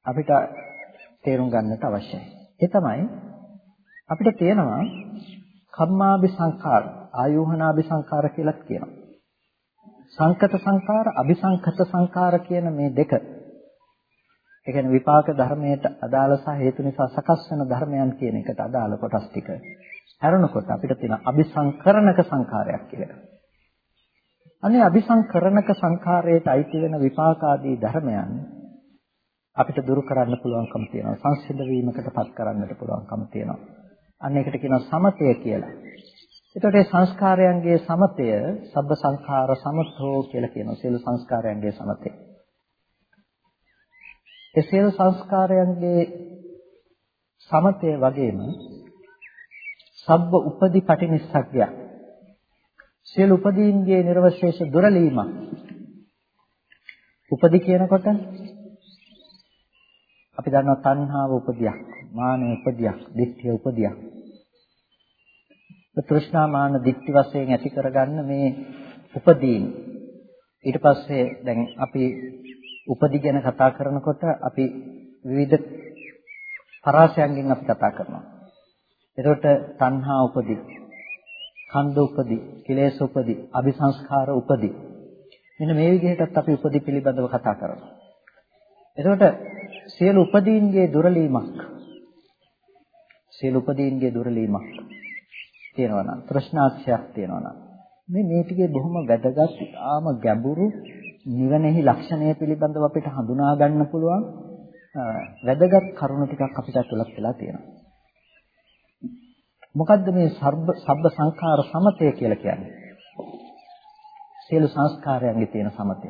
අපිට තේරුම් ගන්නට අවශ්‍යයි. ඒ තමයි අපිට තියෙනවා කම්මාභි සංඛාර, ආයෝහනාභි සංඛාර කියලා කියනවා. සංකත සංඛාර, අபிසංකත සංඛාර කියන මේ දෙක. ඒ කියන්නේ විපාක ධර්මයට අදාළ සහ හේතු නිසා සකස් වෙන ධර්මයන් කියන එකට අදාළ කොටස් ටික. හරනකොට අපිට තියෙන අபிසංකරණක සංඛාරයක් කියලා. අනේ අபிසංකරණක සංඛාරයට අයිති වෙන විපාකාදී ධර්මයන් අපිට දුරු කරන්න පුළුවන්කම තියෙනවා. සංසිද්ධ වීමකටපත් කරන්නට පුළුවන්කම තියෙනවා. අන්න ඒකට කියනවා සමතය කියලා. එතකොට මේ සංස්කාරයන්ගේ සමතය සබ්බ සංඛාර සමතෝ කියලා කියනවා. සියලු සංස්කාරයන්ගේ සමතය. ඒ සියලු සංස්කාරයන්ගේ සමතය වගේම සබ්බ උපදි පටිනිස්සග්ගය සියලු උපදීන්ගේ නිර්වශේෂ දුරලීමක් උපදි කියනකොට අපි දන්නවා තණ්හාව උපදියක් මානෙ උපදියක් දික්ඨිය උපදියක් තෘෂ්ණා මාන දික්ටි වශයෙන් ඇති කරගන්න මේ උපදීන් ඊට පස්සේ දැන් අපි උපදි ගැන කතා කරනකොට අපි විවිධ පරාසයන්ගෙන් අපි කතා කරනවා. එතකොට තණ්හා උපදි, කන්ද උපදි, කිලේශ උපදි, අபிසංස්කාර උපදි. මෙන්න මේ විදිහටත් අපි උපදි පිළිබඳව කතා කරනවා. එතකොට සියලු උපදීන්ගේ දුරලීමක් සියලු උපදීන්ගේ දුරලීමක් තියෙනවා නම් තෘෂ්ණාක්ෂයක් තියෙනවා නම් මේ මේ ටිකේ බොහොම වැදගත් ආම ගැඹුරු නිවනෙහි ලක්ෂණය පිළිබඳව අපිට හඳුනා ගන්න පුළුවන් වැදගත් කරුණු ටිකක් අපිට අතුලත් වෙලා තියෙනවා. මොකද්ද මේ සබ්බ සබ්බ සංඛාර සමතය කියලා කියන්නේ? සියලු සංස්කාරයන්ගේ තියෙන සමතය.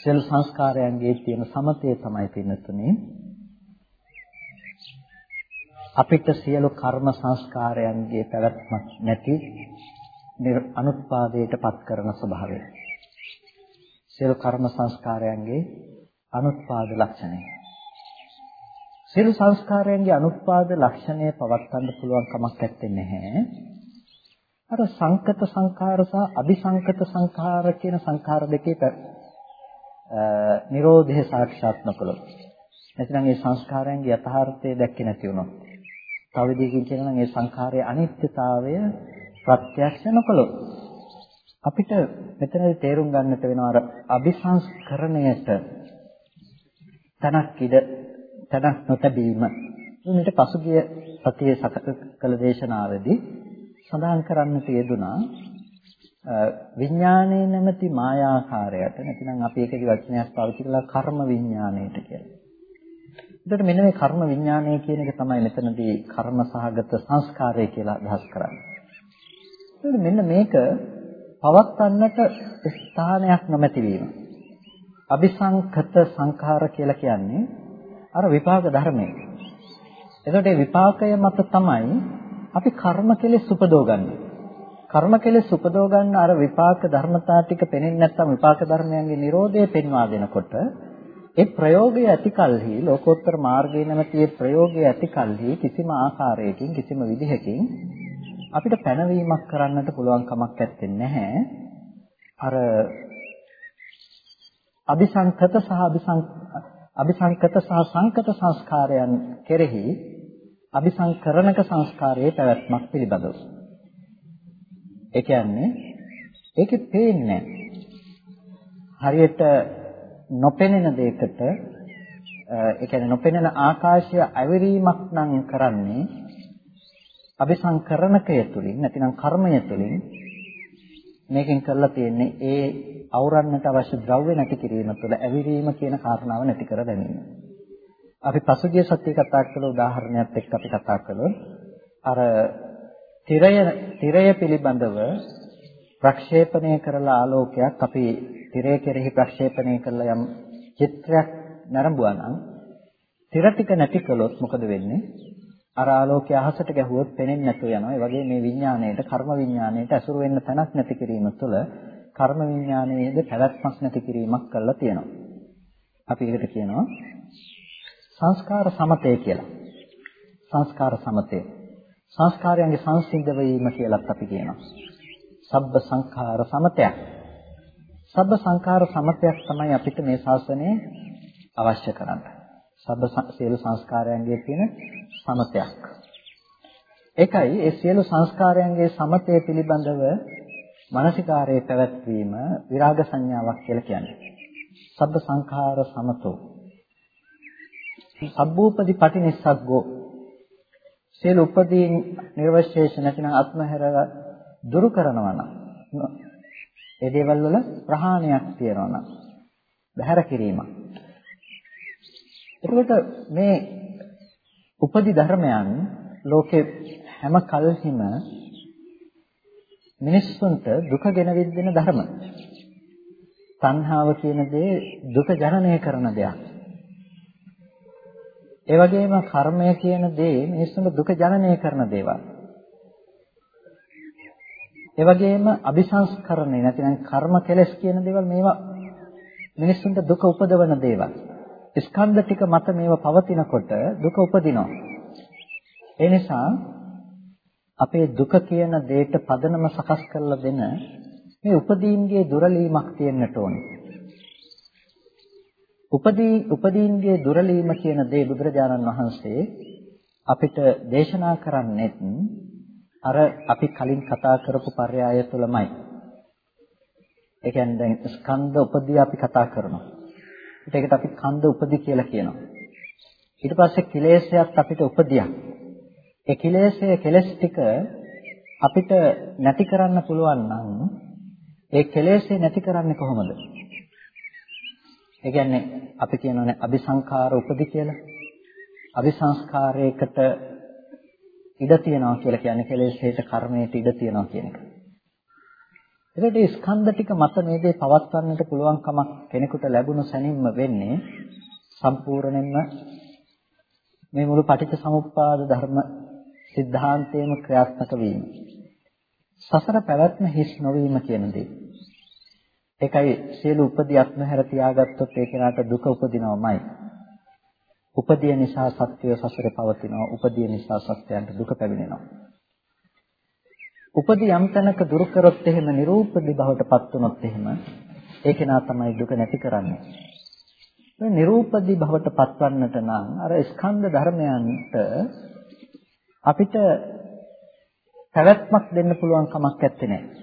සියලු සංස්කාරයන්ගේ තියෙන සමතය තමයි පින්නතුනේ අපිට සියලු කර්ම සංස්කාරයන්ගේ පැවැත්මක් නැති අනුත්පාදයට පත් කරන ස්වභාවය. සියලු කර්ම සංස්කාරයන්ගේ අනුත්පාද ලක්ෂණය. සියලු සංස්කාරයන්ගේ අනුත්පාද ලක්ෂණය පවත්වන්න පුළුවන් කමක් නැත්තේ නැහැ. අර සංකත සංඛාර සහ අபிසංකත සංඛාර කියන සංඛාර දෙකේ නිරෝධය සාක්ෂාත් නොකළොත්. නැත්නම් මේ සංස්කාරයන්ගේ යථාර්ථය දැක්කේ නැති වුණොත්. තව විදිහකින් කියනවා නම් ඒ සංඛාරයේ අනිත්‍යතාවය ප්‍රත්‍යක්ෂ නොකළොත්. අපිට මෙතනදී තේරුම් ගන්නට වෙනවා අර අபிසංස්කරණයට තනක් ඉද තනක් නොතැබීම. උන්ට පසුගිය සතියේ සකස් කළ දේශනාවේදී සඳහන් කරන්නට යෙදුනා විඥානයේ නැමැති මායාකාරයට නැතිනම් අපි ඒකේ වචනයක් පාවිච්චි කළා කර්ම විඥාණයට කියලා. එතකොට මෙන්න මේ කර්ම විඥානය කියන එක තමයි මෙතනදී කර්ම සහගත සංස්කාරය කියලා අදහස් කරන්නේ. එතකොට මෙන්න මේක පවත්වන්නට ස්ථානයක් නොමැති වීම. අபிසංකත සංඛාර කියලා කියන්නේ අර විපාක ධර්මය. එතකොට මේ විපාකය මත තමයි අපි කර්ම කෙලෙස් උපදවගන්නේ. කර්ම කෙලෙස් උපදව ගන්න අර විපාක ධර්මතා ටික පෙනෙන්නේ නැත්නම් විපාක ධර්මයන්ගේ Nirodhe පෙන්වා දෙනකොට ඒ ප්‍රයෝගය ඇති කලෙහි ලෝකෝත්තර මාර්ගයේ නැමැති ඒ ප්‍රයෝගය ඇති කලෙහි කිසිම ආකාරයකින් කිසිම විදිහකින් අපිට පැනවීමක් කරන්නට පුළුවන් කමක් නැත්තේ නැහැ. අර අபிසංකත සහ අபிසංකත සහ සංකත සංස්කාරයන් කෙරෙහි අபிසංකරණක සංස්කාරයේ පැවැත්මක් පිළිබඳව ඒ කියන්නේ ඒකේ පේන්නේ හරියට නොපෙනෙන දෙයකට ඒ කියන්නේ නොපෙනෙන ආකාශය ඇවිරීමක් නම් කරන්නේ අபிසංකරණකය තුලින් නැතිනම් කර්මය තුලින් මේකෙන් කරලා තියෙන්නේ ඒ අවරන්නට අවශ්‍ය ද්‍රව්‍ය නැති කිරීම තුළ ඇවිරීම කියන කාරණාව නැති කර ගැනීම. අපි පසුගිය සතියේ කතා කළ උදාහරණයක් එක්ක අපි කතා කළොත් අර තිරය තිරය පිළිබඳව ප්‍රක්ෂේපණය කරලා ආලෝකයක් අපි තිරය කෙරෙහි ප්‍රක්ෂේපණය කරලා යම් චිත්‍රයක් නරඹුවා නම් තිර ටික නැති කළොත් මොකද වෙන්නේ? අර ආලෝකය අහසට ගැහුවොත් පෙනෙන්නේ නැතුව යනවා. ඒ වගේ මේ විඥාණයට, කර්ම විඥාණයට ඇසුරු වෙන්න තැනක් නැති කිරීම තුළ කර්ම විඥානයේද පැවැත්මක් නැති කිරීමක් කරලා තියෙනවා. අපි ඒකට කියනවා සංස්කාර සමතය කියලා. සංස්කාර සමතය. සංස්කාරයන්ගේ සංසිද්ධ වීම කියලාත් අපි කියනවා. සබ්බ සංඛාර සමතයක්. සබ්බ සංඛාර සමතයක් තමයි අපිට මේ ශාසනයේ අවශ්‍ය කරන්නේ. සබ්බ සියලු සංස්කාරයන්ගේ තියෙන සමතයක්. ඒකයි ඒ සියලු සංස්කාරයන්ගේ සමතය පිළිබඳව මානසිකාරයේ පැවැත්වීම විරාග සංඥාවක් කියලා කියන්නේ. සබ්බ සංඛාර සමතෝ. සබ්බූපදී පටිනිස්සග්ගෝ. සියලු උපදී නිර්වශේෂ නැතිනම් අත්මහැර දුරු කරනවා නම් ඒ දේවල් වල ප්‍රහාණයක් තියනවා නම් බහැර කිරීමක්. එතකොට මේ උපදි ධර්මයන් ලෝකේ හැම කල්හිම මිනිස්සුන්ට දුක ගෙන විද්දෙන ධර්ම. තණ්හාව කියන දේ දුක ජනනය කරන දෙයක්. ඒ වගේම කර්මය කියන දේ මිනිස්සුන්ට දුක ජනනය කරන දේවල්. ඒ වගේම අபிසංස්කරණය නැතිනම් කර්ම කෙලස් කියන දේවල් මේවා මිනිස්සුන්ට දුක උපදවන දේවල්. ස්කන්ධ ටික මත මේවා පවතිනකොට දුක උපදිනවා. ඒ නිසා අපේ දුක කියන දෙයට පදනම සකස් කරලා දෙන මේ උපදීන්ගේ දුරලීමක් තියෙන්නට ඕනේ. උපදී උපදීන්ගේ දුරලීම කියන දේ බුදුරජාණන් වහන්සේ අපිට දේශනා කරන්නේත් අර අපි කලින් කතා කරපු පරයය තුළමයි. ඒ කියන්නේ දැන් ස්කන්ධ උපදී අපි කතා කරනවා. ඒකට අපි කන්ද උපදී කියලා කියනවා. ඊට පස්සේ කිලේශයත් අපිට උපදියක්. ඒ කිලේශය කෙලස් ටික අපිට නැති කරන්න පුළුවන් නම් ඒ කෙලෙස්ේ නැති කරන්නේ කොහොමද? ඒ කියන්නේ අපි කියනවානේ අபிසංඛාර උපදි කියලා. අபிසංස්කාරයකට ඉඩ තියනවා කියලා කියන්නේ කෙලෙස්ේට කර්මයට ඉඩ තියනවා කියන එක. එතකොට මේ ස්කන්ධ ටික මත මේ දේ පවත්වන්නට පුළුවන් කමක් කෙනෙකුට ලැබුණු සැනින්ම වෙන්නේ සම්පූර්ණයෙන්ම මේ මුළු පටිච්ච සමුප්පාද ධර්ම සිද්ධාන්තයේම ක්‍රියාත්මක වීම. සසර පැවැත්ම හිස් නොවීම කියන දේ. ඒකයි සියලු උපදියක්ම හැර තියාගත්තොත් ඒ කෙනාට දුක උපදිනවමයි. උපදිය නිසා සත්‍යය සසරේ පවතිනවා. උපදිය නිසා සත්‍යයන්ට දුක පැමිණෙනවා. උපදී යම් තැනක දුරු කරොත් එහෙම නිරූපදී බවට පත් වුනොත් එහෙම ඒ කෙනා තමයි දුක නැති කරන්නේ. මේ නිරූපදී බවට පත්වන්නට නම් අර ස්කන්ධ ධර්මයන්ට අපිට පැවැත්මක් දෙන්න පුළුවන් කමක් නැත්තේ.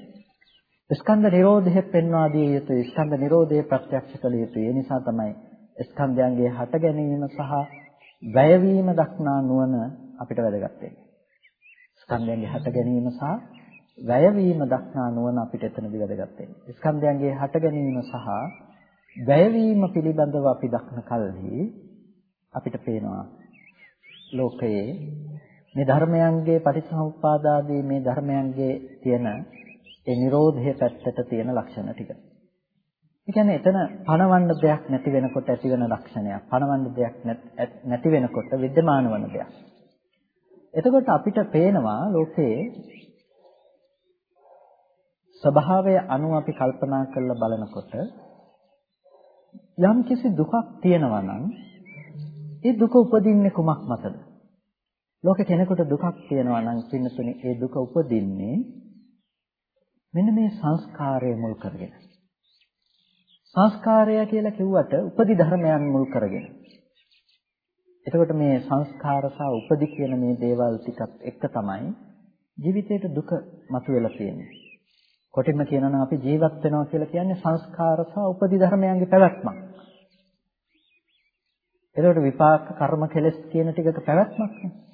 ස්කන්ධ නිරෝධය පෙන්වා දිය යුතුයි. ස්කන්ධ නිරෝධය ප්‍රත්‍යක්ෂ කළ යුතුයි. ඒ නිසා තමයි ස්කන්ධයන්ගේ හට ගැනීම සහ වැයවීම දක්නා නුවණ අපිට වැදගත් වෙන්නේ. ස්කන්ධයන්ගේ හට ගැනීම සහ වැයවීම දක්නා නුවණ අපිට එතනදී වැදගත් වෙන්නේ. ස්කන්ධයන්ගේ හට ගැනීම සහ වැයවීම පිළිබඳව අපි දක්න කල්හි අපිට පේනවා ලෝකයේ මේ ධර්මයන්ගේ පටිච්චසමුප්පාදාදී මේ ධර්මයන්ගේ තියෙන ඒ Nirodhe පැත්තට තියෙන ලක්ෂණ ටික. ඒ කියන්නේ එතන පණවන්න දෙයක් නැති වෙනකොට ඇති වෙන ලක්ෂණයක්. පණවන්න දෙයක් නැති වෙනකොට विद्यमान වන දෙයක්. එතකොට අපිට පේනවා ලෝකයේ ස්වභාවය අනුව අපි කල්පනා කරලා බලනකොට යම් කිසි දුකක් තියෙනවා නම් ඒ දුක උපදින්නේ කුමක් මතද? ලෝක කෙනෙකුට දුකක් තියෙනවා නම් පින්නතුනි ඒ දුක උපදින්නේ මෙන්න මේ සංස්කාරය මුල් කරගෙන. සංස්කාරය කියලා කිව්වට උපදි ධර්මයන් මුල් කරගෙන. එතකොට මේ සංස්කාර සහ උපදි කියන මේ දේවල් ටිකත් එක්ක තමයි ජීවිතේට දුක මතුවෙලා තියෙන්නේ. කොටින්ම කියනවා නම් අපි ජීවත් වෙනවා කියලා කියන්නේ සංස්කාර සහ උපදි ධර්මයන්ගේ පැවැත්මක්. එතකොට විපාක කර්ම කෙලස් කියන ටිකක පැවැත්මක් නේ.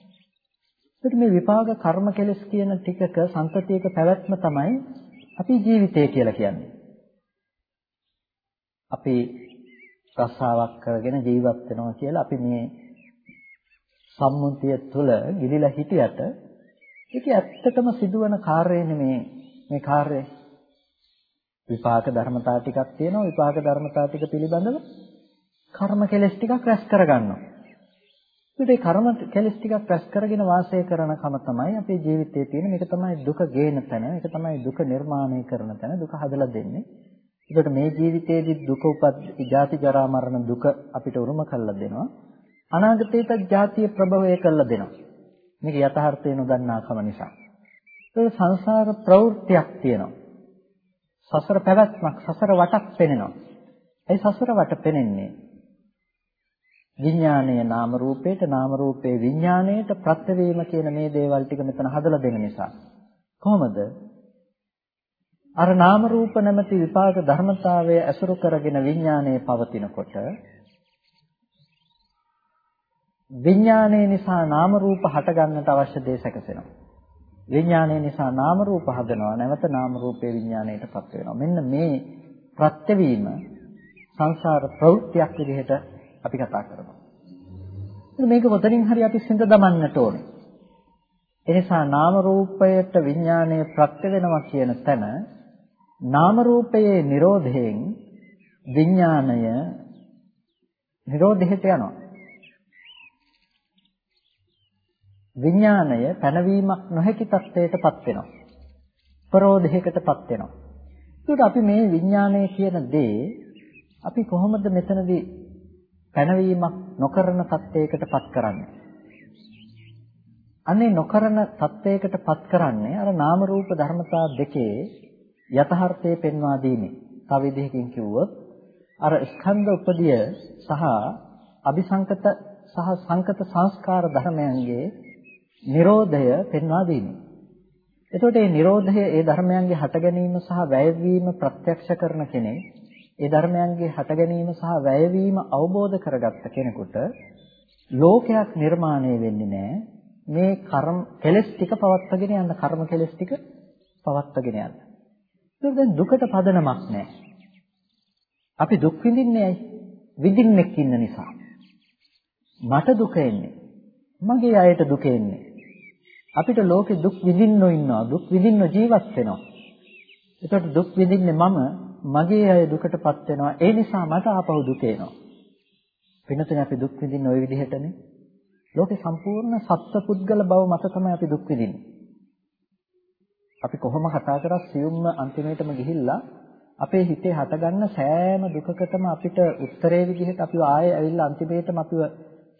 එතකොට මේ විපාක කර්ම කෙලස් කියන ටිකක සංතතියක පැවැත්ම තමයි අපි ජීවිතය කියලා කියන්නේ. අපි රස්සාවක් කරගෙන ජීවත් වෙනවා කියලා අපි මේ සම්මුතිය තුළ ගිලිලා හිටියට ඒක ඇත්තටම සිදුවන කාර්යය නෙමේ මේ කාර්යය. විපාක ධර්මතා ටිකක් තියෙනවා විපාක ධර්මතා ටික පිළිබඳව කර්ම කෙලස් ටිකක් රැස් කරගන්නවා. ඒ කර්ම කැලිස් ටිකක් රැස් කරගෙන වාසය කරනකම තමයි අපේ ජීවිතයේ තියෙන. මේක තමයි දුක ගේන තැන. ඒක තමයි දුක නිර්මාණය කරන තැන. දුක හදලා දෙන්නේ. ඒකට මේ ජීවිතයේදී දුක උපත් ජාති ජරා මරණ දුක අපිට උරුම කරලා දෙනවා. අනාගතයේත් ජාතිය ප්‍රභවය කරලා දෙනවා. මේක යථාර්ථය නොදන්නාකම නිසා. ඒ සංසාර ප්‍රවෘත්තියක් තියෙනවා. සසර පැවැත්මක් සසර වටක් පෙනෙනවා. ඒ සසර වට පෙනෙන්නේ විඥාණය නාම රූපේට නාම රූපේ විඥාණයට ප්‍රත්‍යවීම කියන මේ දේවල් ටික මෙතන හදලා දෙන නිසා. කොහොමද? අර නාම රූප නැමැති විපාක ධර්මතාවය ඇසුරු කරගෙන විඥාණය පවතිනකොට විඥාණය නිසා නාම රූප හට ගන්නට අවශ්‍ය දේ සැකසෙනවා. විඥාණය නිසා නාම රූප හදනවා. නැවත නාම රූපේ විඥාණයටපත් වෙනවා. මෙන්න මේ ප්‍රත්‍යවීම සංසාර ප්‍රවෘත්තියක් විදිහට අපි කතා කරනවා. මේක වතරින් හරි අපි සිඳ දමන්නට ඕනේ. එනිසා නාම රූපයට විඥාණය ප්‍රත්‍ය වෙනවා කියන තැන නාම රූපයේ Nirodhayen විඥාණය Nirodheට යනවා. විඥාණය පැනවීමක් නොහැකි තත්ත්වයකටපත් වෙනවා. ප්‍රෝධයකටපත් වෙනවා. ඒකට අපි මේ විඥාණය කියන දේ අපි කොහොමද මෙතනදී පැනවීමක් නොකරන තත්වයකටපත් කරන්නේ? අනේ නොකරන තත්වයකටපත් කරන්නේ අර නාම රූප ධර්මතා දෙකේ යථාර්ථය පෙන්වා දීමේ. තව විදිහකින් කිව්වොත් අර ස්කන්ධ උපදිය සහ අபிසංකත සහ සංකත සංස්කාර ධර්මයන්ගේ Nirodhaය පෙන්වා දීමේ. එතකොට මේ Nirodhaය ඒ ධර්මයන්ගේ හට ගැනීම සහ වැයවීම ප්‍රත්‍යක්ෂ කරන කෙනෙක් ඒ ධර්මයන්ගේ හට ගැනීම සහ වැයවීම අවබෝධ කරගත්ත කෙනෙකුට ලෝකයක් නිර්මාණය වෙන්නේ නැහැ. මේ කර්ම කෙලස් ටික පවත්වාගෙන යන කර්ම කෙලස් ටික පවත්වාගෙන යන. ඒක දැන් දුකට පදනමක් නැහැ. අපි දුක් විඳින්නේ ඇයි? විඳින්නෙක් ඉන්න නිසා. මට දුක එන්නේ. මගේ අයට දුක එන්නේ. අපිට ලෝකේ දුක් විඳින්නෝ ඉන්නවා. දුක් විඳින්න ජීවත් වෙනවා. ඒකට දුක් විඳින්නේ මම මගේ අය දුකටපත් වෙනවා. ඒ නිසා මට ආපහු දුක එනවා. වෙනතනේ අපි දුක් විඳින්නේ ওই විදිහටනේ. ලෝකේ සම්පූර්ණ සත්පුද්ගල බව මත තමයි අපි දුක් විඳින්නේ. අපි කොහොම කතා කරත් සියුම්ම අන්තිමේටම ගිහිල්ලා අපේ හිතේ හටගන්න සෑම දුකකටම අපිට උත්තරේ විදිහට අපිව ආයේ ඇවිල්ලා අන්තිමේටම අපිව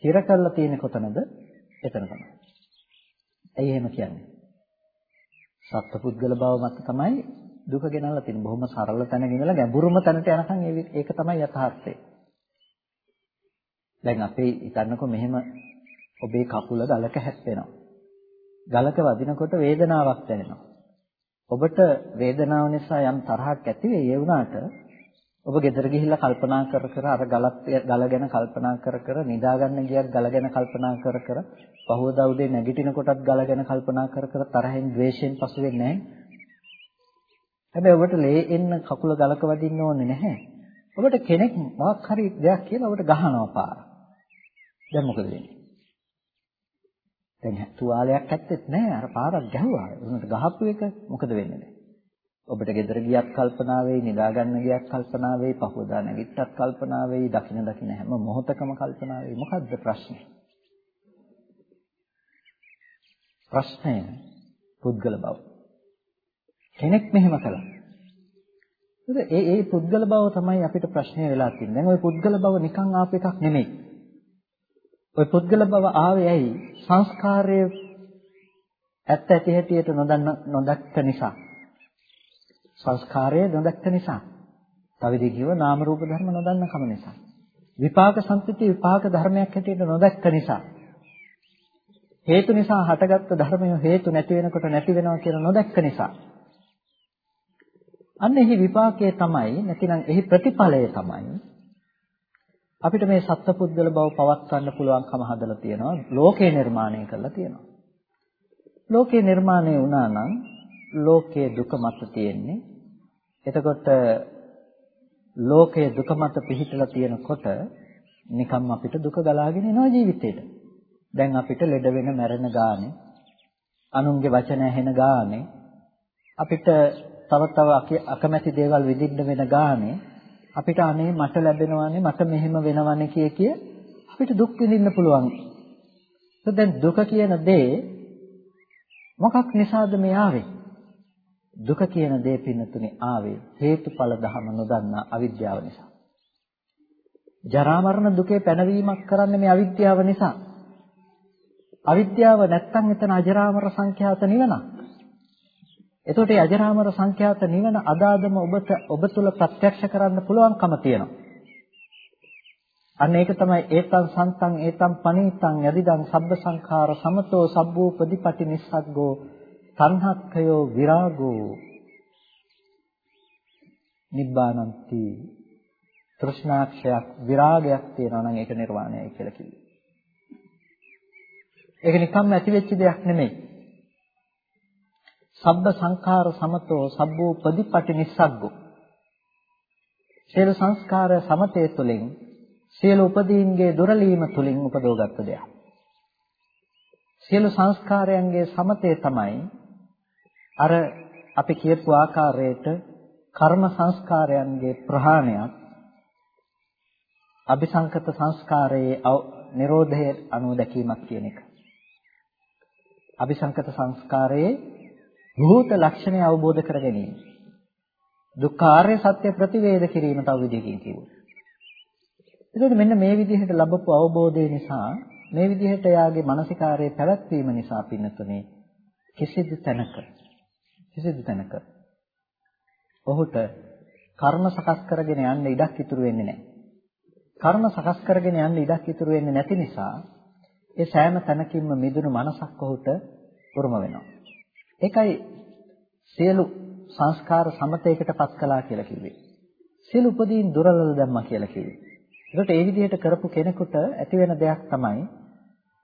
හිර කරලා තියෙන කොතනද? එතන තමයි. ඇයි එහෙම කියන්නේ? සත්පුද්ගල බව මත තමයි දුක ගෙනල්ලා තියෙන බොහොම සරල තැනක ඉඳලා ගැඹුරුම තැනට යනකම් ඒක තමයි යථාර්ථය. දැන් අපි හිතන්නකෝ මෙහෙම ඔබේ කකුල ගලක හැප්පෙනවා. ගලක වදිනකොට වේදනාවක් දැනෙනවා. ඔබට වේදනාව නිසා යම් තරහක් ඇති වෙයි ඒ වුණාට ඔබ ගෙදර ගිහිල්ලා කල්පනා කර කර අර ගලක් ගල ගැන කල්පනා කර කර නිදා ගන්න ගියත් ගල ගැන කල්පනා කර කර පහවදා උදේ නැගිටින කොටත් ගල ගැන කල්පනා කර කර තරහෙන් ද්වේෂයෙන් පසු වෙන්නේ නැහැ. හැබැයි ඔබට ලේ එන්න කකුල ගලක වදින්න ඕනේ නැහැ. ඔබට කෙනෙක් මොකක් හරි දෙයක් කියලා ඔබට ගහනවා පාර. දැන් මොකද වෙන්නේ? දැන් තුවාලයක් ඇත්තෙත් නැහැ. අර පාරක් ගැහුවා. උනට ගහපු එක මොකද වෙන්නේ දැන්? ඔබට ගෙදර ගියක් කල්පනා වෙයි, නිදා ගන්න ගියක් කල්පනා වෙයි, පහවදා නැගිට්ටත් කල්පනා වෙයි, දකින දකින හැම මොහොතකම කල්පනා වෙයි. මොකද්ද ප්‍රශ්නේ? ප්‍රශ්නය පුද්ගල බව. කෙනෙක් මෙහෙම කළා. ඒ ඒ පුද්ගල බව තමයි අපිට ප්‍රශ්නේ වෙලා තියෙන්නේ. දැන් ওই පුද්ගල බව නිකන් ආප එකක් නෙමෙයි. ওই පුද්ගල බව ආවේ ඇයි? සංස්කාරය ඇත්ත ඇති හැටියට නොදන්න නොදක්ක නිසා. සංස්කාරය නොදක්ක නිසා. තව විදිහකිව නාම රූප ධර්ම නොදන්න කම නිසා. විපාක සංස්කෘතිය විපාක ධර්මයක් හැටියට නොදක්ක නිසා. හේතු නිසා හටගත්තු ධර්මය හේතු නැති වෙනකොට නැති වෙනවා කියලා නොදැක්ක නිසා අන්න එහි විපාකය තමයි නැතිනම් එහි ප්‍රතිඵලය තමයි අපිට මේ සත්පුද්ගල බව පවත්වන්න පුළුවන්කම හදලා තියෙනවා ලෝකේ නිර්මාණය කරලා තියෙනවා. ලෝකේ නිර්මාණය වුණා නම් ලෝකයේ දුක මත තියෙන්නේ. එතකොට ලෝකයේ දුක මත පිහිටලා තියෙනකොට නිකම් අපිට දුක ගලාගෙන එනවා ජීවිතේට. දැන් අපිට ලෙඩ වෙන මැරෙන ගානේ අනුන්ගේ වචන ඇහෙන ගානේ අපිට තව තව අකමැති දේවල් විඳින්න වෙන ගානේ අපිට අනේ මට ලැබෙනවානේ මට මෙහෙම වෙනවනේ කිය කිය අපිට දුක් විඳින්න පුළුවන්. දැන් දුක කියන දේ මොකක් නිසාද මේ ආවේ? දුක කියන දේ පින්නතුනේ ආවේ හේතුඵල ධම නොදන්නා අවිද්‍යාව නිසා. ජරා මරණ දුකේ පැනවීමක් කරන්නේ මේ අවිද්‍යාව නිසා. අවිද්‍යාව නැත්තම් එතන අජරාමර සංඛ්‍යාත නිවනක්. එතකොට මේ අජරාමර සංඛ්‍යාත නිවන අදාදම ඔබට ඔබ තුල ප්‍රත්‍යක්ෂ කරන්න පුළුවන්කම තියෙනවා. අන්න ඒක තමයි ඒතං සන්තං ඒතං පනීතං යදිදං සබ්බ සංඛාර සමතෝ සබ්බෝ ප්‍රතිපටි නිස්සග්ගෝ තණ්හක්ඛයෝ විරාගෝ නිබ්බානන්ති තෘෂ්ණාක්ෂයක් විරාගයක් තියෙනවා නම් ඒක නිර්වාණයයි කියලා කිව්වේ. ඒක නිකම්ම ඇති වෙච්ච දෙයක් නෙමෙයි. සබ්බ සංඛාර සමතෝ සබ්බෝ ප්‍රතිපටි නිස්සග්ගෝ සියලු සංස්කාර සමතේ තුලින් සියලු උපදීන්ගේ දුරලීම තුලින් උපදවගත් දෙයක්. සියලු සංස්කාරයන්ගේ සමතේ තමයි අර අපි කියපු ආකාරයට කර්ම සංස්කාරයන්ගේ ප්‍රහාණයක් අபிසංකත සංස්කාරයේ නිරෝධය අනුව දැකීමක් කියන එක. අபிසංකත සංස්කාරයේ භූත ලක්ෂණය අවබෝධ කර ගැනීම. දුක්ඛාරය සත්‍ය ප්‍රතිවේද කිරීම තව විදිහකින් කිව්වොත්. එතකොට මෙන්න මේ විදිහට ලැබපු අවබෝධය නිසා මේ විදිහට යාගේ මානසිකාරයේ පැවැත්වීම නිසා පින්නතුනේ කිසිදු තැනක කිසිදු තැනක ඔහුට කර්ම සකස් කරගෙන යන්න ඉඩක් ඉතුරු වෙන්නේ නැහැ. කර්ම සකස් කරගෙන යන්න ඉඩක් ඉතුරු වෙන්නේ නැති නිසා ඒ සෑම තැනකින්ම මිදුණු මනසක් ඔහුට උරුම වෙනවා. ඒකයි සියලු සංස්කාර සමතේකටපත් කළා කියලා කිව්වේ. සියලු උපදීන් දුරලල දැම්මා කියලා කිව්වේ. ඒකට ඒ විදිහට කරපු කෙනෙකුට ඇති වෙන දෙයක් තමයි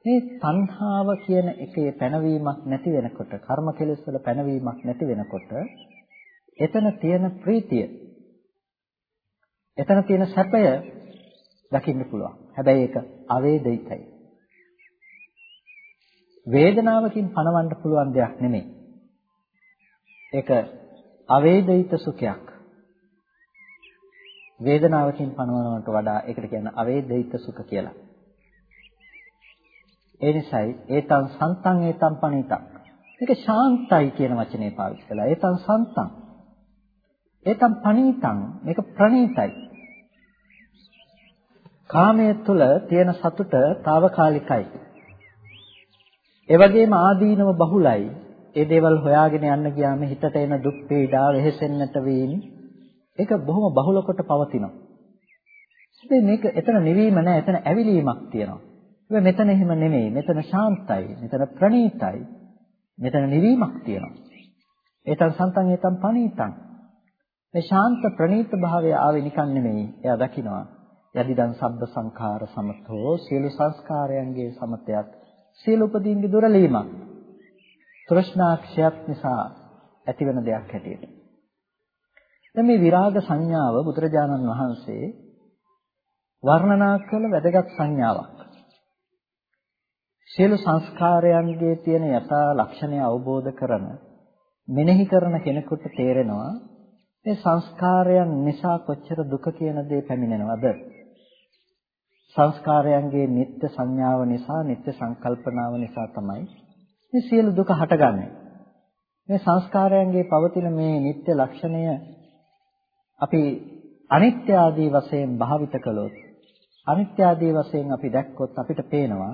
මේ තණ්හාව කියන එකේ පැනවීමක් නැති වෙනකොට කර්ම කෙලෙස් වල පැනවීමක් නැති වෙනකොට එතන තියෙන ප්‍රීතිය එතන තියෙන සැපය දකින්න පුළුවන්. හැබැයි ඒක අවේදිතයි. වේදනාවකින් පණවන්න පුළුවන් දෙයක් නෙමෙයි. ඒක අවේදිත සුඛයක්. වේදනාවකින් පණවනවට වඩා ඒකට කියන අවේදිත සුඛ කියලා. ඒ නිසායි ඒතං සන්තං ඒතං පණිතං. මේක ශාන්තයි කියන වචනේ පාවිච්චි කළා. ඒතං සන්තං. ඒතං පණිතං. මේක ප්‍රණීතයි. කාමයේ තුල තියෙන සතුට తాවකාලිකයි. ඒ වගේම ආදීනව බහුලයි. ඒ දේවල් හොයාගෙන යන්න ගියාම හිතට එන දුක් පීඩා වෙහෙසෙන්නට වීම ඒක බොහොම බහුල කොට පවතිනවා. හැබැයි මේක එතන නිවීම නෑ එතන ඇවිලීමක් තියෙනවා. හැබැයි මෙතන එහෙම නෙමෙයි. මෙතන ශාන්තයි. මෙතන ප්‍රණීතයි. මෙතන නිවීමක් තියෙනවා. ඒතන් සන්තන් ඒතන් පණීතං. මේ ශාන්ත ප්‍රණීත භාවය ආවේ නිකන් නෙමෙයි. එයා දකිනවා. යදිදන් සබ්බ සංඛාර සමතෝ සියලු සංස්කාරයන්ගේ සමතයක් සියලු උපදීන්ගේ දුරලීමක්. තෘෂ්ණාක්ෂයක් නිසා ඇතිවන දෙයක් හැටියට. දැන් මේ විරාග සංඥාව බුදුරජාණන් වහන්සේ වර්ණනා කළ වැදගත් සංඥාවක්. සියලු සංස්කාරයන්ගේ තියෙන යථා ලක්ෂණය අවබෝධ කරන මෙනෙහි කරන කෙනෙකුට තේරෙනවා මේ සංස්කාරයන් නිසා කොච්චර දුක කියන දේ පැමිණෙනවද සංස්කාරයන්ගේ නිත්‍ය සංඥාව නිසා නිත්‍ය සංකල්පනාව නිසා තමයි මේ සියලු දුක හටගන්නේ මේ සංස්කාරයන්ගේ පවතින මේ නිත්‍ය ලක්ෂණය අපි අනිත්‍ය ආදී වශයෙන් භාවිත කළොත් අනිත්‍ය ආදී වශයෙන් අපි දැක්කොත් අපිට පේනවා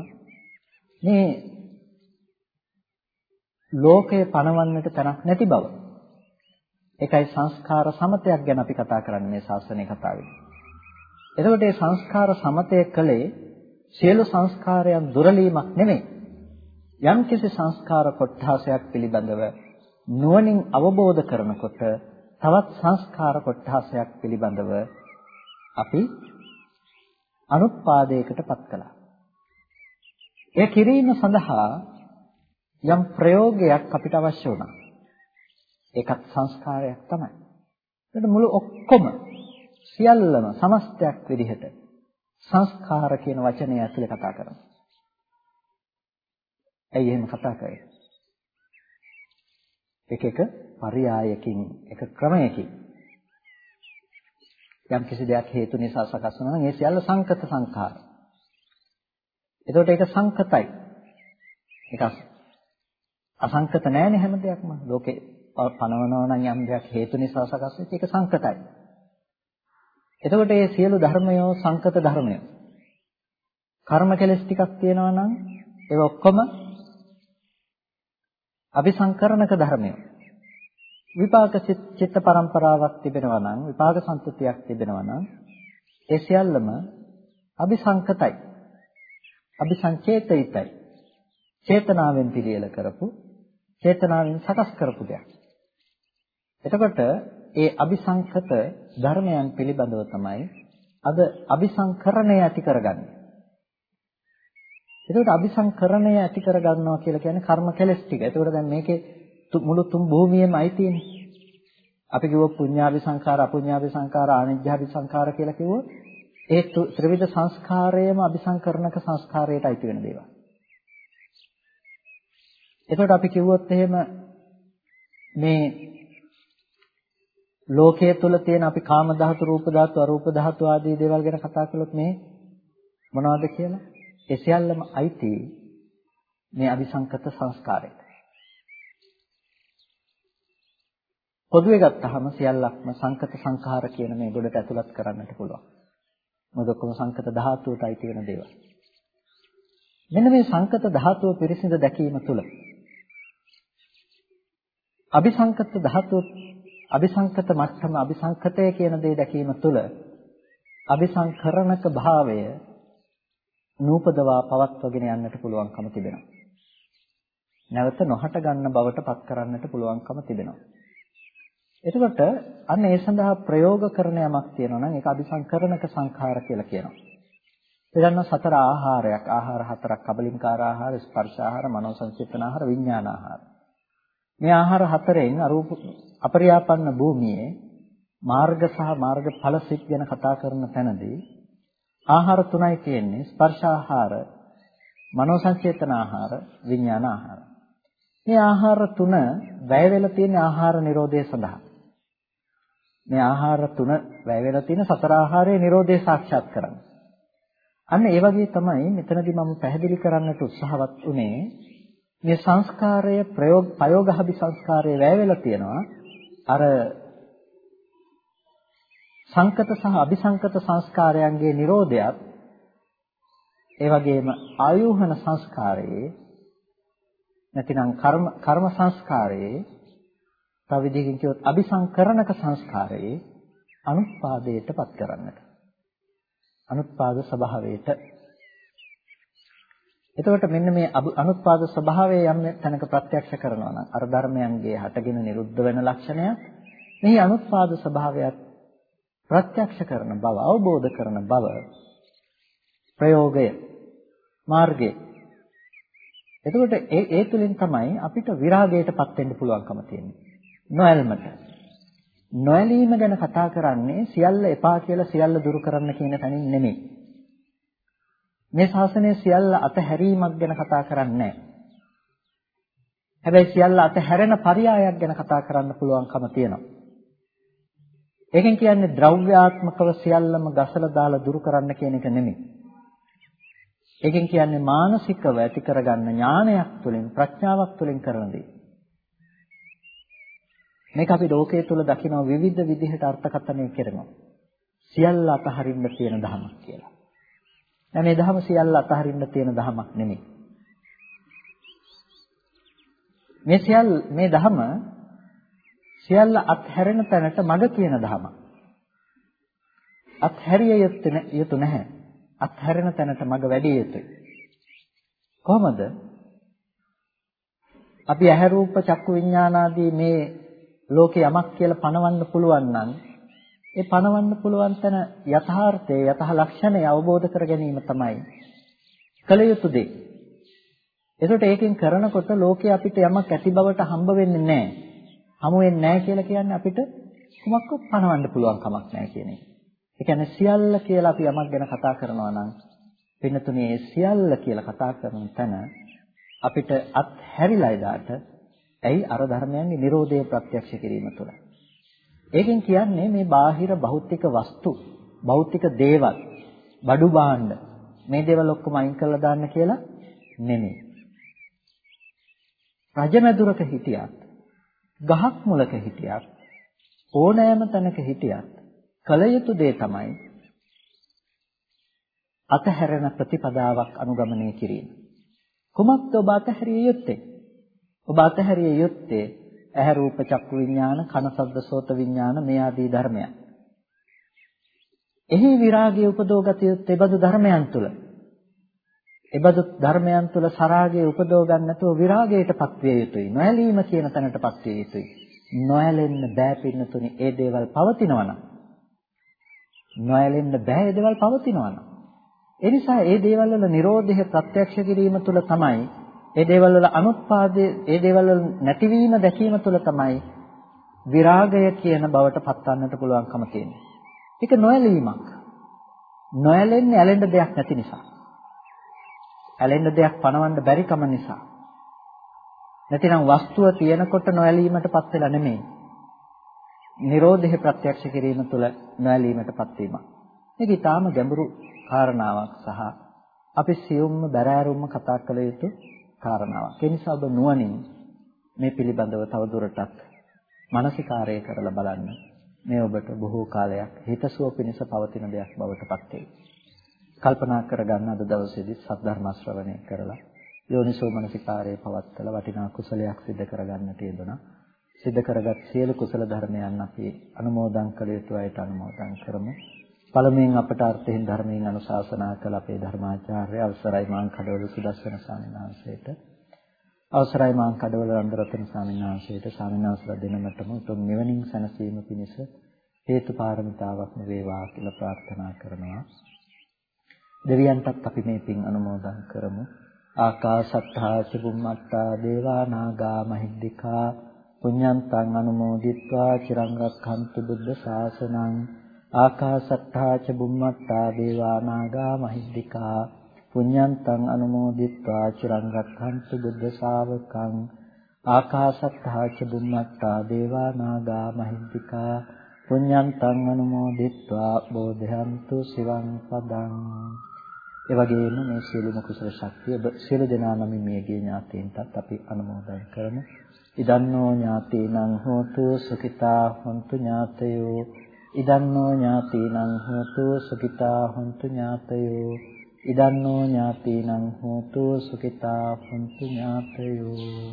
මේ ලෝකය පණවන්නට තැනක් නැති බව. ඒකයි සංස්කාර සමතයක් ගැන අපි කතා කරන්නේ මේ ශාස්ත්‍රයේ කතාවේ. එතකොට මේ සංස්කාර සමතය කලේ සියලු සංස්කාරයන් දුරලීමක් නෙමෙයි. යම්කිසි සංස්කාර කොට්ඨාසයක් පිළිබඳව නුවණින් අවබෝධ කරනකොට තවත් සංස්කාර කොට්ඨාසයක් පිළිබඳව අපි අනුත්පාදයකටපත් කළා. එය කිරීම සඳහා යම් ප්‍රයෝගයක් අපිට අවශ්‍ය වුණා. ඒකත් සංස්කාරයක් තමයි. ඒකට මුළු ඔක්කොම සියල්ලම සමස්තයක් විදිහට සංස්කාර කියන වචනය ඇතුලේ කතා කරනවා. ඇයි එහෙම කතා කරන්නේ? එක එක පරයයකින් එක ක්‍රමයකින් යම් කිසි දෙයක් හේතු නිසා සකස් වෙනවා නම් ඒ සියල්ල සංකත සංඛාර. එතකොට ඒක සංකතයි. ඒක අසංකත නෑනේ හැම දෙයක්ම. ලෝකේ පනවනවා නම් යම් දෙයක් හේතු නිසා සකස් වෙච්ච ඒක සංකතයි. එතකොට මේ සියලු ධර්මයෝ සංකත ධර්මයෝ. කර්ම කෙලස් ටිකක් තියෙනවා නම් ඒක ඔක්කොම අபிසංකරණක ධර්මය. විපාක චිත්ත පරම්පරාවක් තිබෙනවා නම් විපාක සම්පතියක් තිබෙනවා නම් ඒ සියල්ලම අபிසංකතයි. අபிසංචේතිතයි. චේතනාවෙන් පිළියෙල කරපු චේතනාවෙන් සකස් කරපු දෙයක්. එතකොට ඒ අபிසංකත ධර්මයන් පිළිබඳව තමයි අද අபிසංකරණය ඇති කරගන්නේ. එතකොට අபிසංකරණය ඇති කරගන්නවා කියලා කියන්නේ කර්ම කෙලස් ටික. එතකොට දැන් මේකේ මුළු තුන් භූමියේම අයිතිනේ. අපි කිව්වොත් පුඤ්ඤාභි සංඛාර, අපුඤ්ඤාභි සංඛාර, ආනිජ්ජාභි සංඛාර කියලා කිව්වොත් ඒ ත්‍රිවිධ සංස්කාරයේම අபிසංකරණක සංස්කාරයට අයිති වෙන දේවල්. එතකොට අපි කිව්වොත් එහෙම මේ ලෝකයේ තුල තියෙන අපි කාම ධාතු, රූප ධාතු, අරූප ධාතු ආදී දේවල් ගැන කතා කළොත් මේ මොනවද කියලා? ඒ සියල්ලම අයිති මේ අபிසංකත සංස්කාරයට. පොදුවේ ගත්තහම සියල්ලක්ම සංකත සංඛාර කියන මේ ගොඩට ඇතුළත් කරන්නට පුළුවන්. මොකද ඔක්කොම සංකත ධාතුවට අයිති වෙන දේවල්. මෙන්න මේ සංකත ධාතුව පිරිසිඳ දැකීම තුළ අபிසංකත ධාතුව අபிසංකත මට්ටම අபிසංකතය කියන දේ දැකීම තුළ අபிසංකරණක භාවය නූපදවා පවත්වගෙන යන්නට පුළුවන්කම තිබෙනවා. නැවත නොහට ගන්න බවට පත් කරන්නට පුළුවන්කම තිබෙනවා. එතකොට අන්න ඒ සඳහා ප්‍රයෝග කරන යමක් තියෙනවා නම් ඒක අபிසංකරණක සංඛාර කියලා කියනවා. එදන්න සතර ආහාරයක් ආහාර හතරක් කබලින්කාර ආහාර ස්පර්ශ ආහාර මනෝ සංචේතන ආහාර විඥාන ආහාර මේ ආහාර හතරෙන් අරූප අපරියාපන්න භූමියේ මාර්ග සහ මාර්ගඵල සිත් ගැන කතා කරන තැනදී ආහාර තුනයි තියෙන්නේ. ස්පර්ශ ආහාර මනෝ සංචේතන ආහාර විඥාන ආහාර. මේ ආහාර තුන වැය වෙලා තියෙන ආහාර නිරෝධය සඳහා. මේ ආහාර තුන වැය වෙලා තියෙන සතර ආහාරයේ නිරෝධය සාක්ෂාත් කරගන්න. අන්න ඒ වගේ තමයි මෙතනදී මම පැහැදිලි කරන්නට උත්සාහවත් උනේ මේ සංස්කාරය ප්‍රයෝග ප්‍රයෝගහබි සංස්කාරය වැය වෙලා තියෙනවා. අර සංකත සහ අபிසංකත සංස්කාරයන්ගේ Nirodhayat ඒ වගේම ආයෝහන සංස්කාරයේ නැතිනම් කර්ම කර්ම සංස්කාරයේ තව විදිහකින් කියොත් අபிසංකරණක සංස්කාරයේ අනුත්පාදයට පත් කරන්නට. අනුත්පාද ස්වභාවයට. එතකොට මෙන්න මේ අනුත්පාද ස්වභාවය යම් තැනක ප්‍රත්‍යක්ෂ කරනවා නම් අර ධර්මයන්ගේ හටගෙන නිරුද්ධ වෙන ලක්ෂණයක්. මෙහි අනුත්පාද ස්වභාවයත් ප්‍රත්‍යක්ෂ කරන බව අවබෝධ කරන බව ප්‍රයෝගය මාර්ගය. එතකොට ඒ ඒ තුලින් තමයි අපිට විරාගයටපත් වෙන්න පුළුවන්කම තියෙන්නේ. නොඇල්මට. නොඇලීම ගැන කතා කරන්නේ සියල්ල එපා කියලා සියල්ල දුරු කරන්න කියන තැනින් නෙමෙයි. මේ ශාසනය සියල්ල අතහැරීමක් ගැන කතා කරන්නේ හැබැයි සියල්ල අතහැරෙන පරයයක් ගැන කතා කරන්න පුළුවන්කම තියෙනවා. ඒකෙන් කියන්නේ ද්‍රව්‍යාත්මකව සියල්ලම ගසලා දාලා දුරු කරන්න කියන එක නෙමෙයි. ඒකෙන් කියන්නේ මානසිකව ඇති කරගන්න ඥානයක් තුළින් ප්‍රඥාවක් තුළින් කරන දේ. මේක අපි ලෝකයේ තුල දකින විවිධ විදිහට අර්ථකථනය කරනවා. සියල්ල අතහරින්න තියෙන ධමයක් කියලා. දැන් මේ ධහම සියල්ල අතහරින්න තියෙන ධමයක් නෙමෙයි. මේ සියල් මේ ධම සියල්ල අත්හැරෙන තැනට මඟ කියන ධමයක්. අත්හැරිය යුතු නැහැ. අත්හැරෙන තැනට මඟ වැඩි යුතුයි. කොහොමද? අපි ඇහැ රූප චක්කු විඥානාදී මේ ලෝකේ යමක් කියලා පණවන්න පුළුවන් නම් ඒ පණවන්න පුළුවන් තැන යථාර්ථයේ යතහ ලක්ෂණය අවබෝධ කර ගැනීම තමයි කල යුතු දේ. ඒකට ඒකෙන් කරනකොට ලෝකේ අපිට යමක් ඇති බවට හම්බ වෙන්නේ නැහැ. හමු වෙන්නේ නැහැ කියලා කියන්නේ අපිට කුමක්ක පණවන්න පුළුවන් කමක් නැහැ කියන එක. ඒ කියන්නේ සියල්ල කියලා අපි යමක් ගැන කතා කරනවා නම් පින්නතුනේ සියල්ල කියලා කතා කරන තැන අපිට අත් හැරිලා ඉදාට ඇයි අර ධර්මයන්ගේ Nirodhe ප්‍රත්‍යක්ෂ කිරීම තුළ. ඒකෙන් කියන්නේ මේ බාහිර භෞතික වස්තු, භෞතික දේවල්, බඩු භාණ්ඩ මේ දේවල් ඔක්කොම අයින් කරලා දාන්න කියලා නෙමෙයි. රජමැදුරක හිටියත්, ගහක් මුලක හිටියත්, ඕනෑම තැනක හිටියත් කල යුතු දේ තමයි අතහැරෙන ප්‍රතිපදාවක් අනුගමනය කිරීම. කුමක්ද ඔබ අතහැරිය යුත්තේ? ඔබ අතහැරිය යුත්තේ ඇහැ රූප චක්කු විඥාන කන ශබ්ද සෝත විඥාන මේ ආදී ධර්මයන්. එහි විරාගය උපදෝගත යුත්තේ බඳු ධර්මයන් තුල. එබඳු ධර්මයන් තුල සරාගය උපදව ගන්න නැතුව විරාගයටපත් විය යුතුයි. නොඇලීම කියන තැනටපත් විය යුතුයි. නොඇලෙන්න බෑ පින්නතුනි ඒ දේවල් පවතිනවා නම්. නොඇලෙන්න බෑ ඒ දේවල් පවතිනවා නම්. ඒ නිසා ඒ දේවල් වල Nirodha ප්‍රත්‍යක්ෂ කිරීම තුළ තමයි ඒ දේවල් වල අනුත්පාදයේ ඒ දේවල් වල නැතිවීම දැකීම තුළ තමයි විරාගය කියන බවට පත්වන්නට පුළුවන්කම තියෙන්නේ. ඒක නොඇලීමක්. නොඇලෙන්නේ ඇලෙන්න දෙයක් නැති නිසා. ඇලෙන්න දෙයක් පණවන්න බැරි කම නිසා. නැතිනම් වස්තුව තියෙනකොට නොඇලීමටපත් වෙලා නෙමෙයි. Nirodhe ප්‍රත්‍යක්ෂ කිරීම තුළ නොඇලීමටපත් වීම. මේක ඊටාම ගැඹුරු කාරණාවක් සහ අපි සියුම්ම බැරෑරුම්ම කතා කළ යුතු කාරණාවක්. ඒ නිසා ඔබ නුවණින් මේ පිළිබඳව තවදුරටත් මානසිකාරය කරලා බලන්න. මේ ඔබට බොහෝ කාලයක් හිතසුව පිණිස පවතින දෙයක් බවට පත් වෙයි. කල්පනා කරගන්න අද දවසේදී සද්ධර්ම ශ්‍රවණය කරලා යෝනිසෝ මනසිකාරයේ පවත්තලා වටිනා කුසලයක් සිදු කරගන්නට යෙදුණා. සිදු කරගත් සියලු කුසල ධර්මයන් අපි අනුමෝදන් කළ යුතු අයට අනුමෝදන් කරමු. පළමුවෙන් අපට අර්ථයෙන් ධර්මයෙන් අනුශාසනා කළ අපේ ධර්මාචාර්ය අවසරයි මාං කඩවල සුදස්සන ස්වාමීන් වහන්සේට අවසරයි මාං කඩවල රන්දරතන ස්වාමීන් වහන්සේට ස්වාමීන් වහන්සේලා දෙනමතම උතුම් නිවනින් සැනසීම පිණිස හේතු පාරමිතාවක්ම වේවා කියලා ප්‍රාර්ථනා කරනවා දෙවියන්ටත් අපි මේ පින් අනුමෝදන් කරමු. ආකාසත්තා චුම්මත්තා දේවා නාගා මහිද්దికා පුඤ්ඤන්තං අනුමෝදිත්වා චිරං රක්ඛන්තු බුද්ධ ශාසනං. ආකාසත්තා චුම්මත්තා දේවා නාගා මහිද්దికා පුඤ්ඤන්තං අනුමෝදිත්වා චිරං රක්ඛන්තු බුද්ධ ශාවකං. ආකාසත්තා චුම්මත්තා දේවා නාගා මහිද්దికා පුඤ්ඤන්තං අනුමෝදිත්වා බෝධයන්තු සිවං පදං ඒ වගේම මේ සියලුම කුසල ශක්තිය සියලු දෙනා නමින් මේගේ ඥාතීන්ටත් අපි අනුමෝදන් කරමු. ඉදන්නෝ ඥාතීනං හෝතු සුඛිතා හොන්තු ඥාතයෝ. ඉදන්නෝ ඥාතීනං හෝතු සුඛිතා හොන්තු ඥාතයෝ. ඉදන්නෝ ඥාතීනං හෝතු සුඛිතා හොන්තු ඥාතයෝ.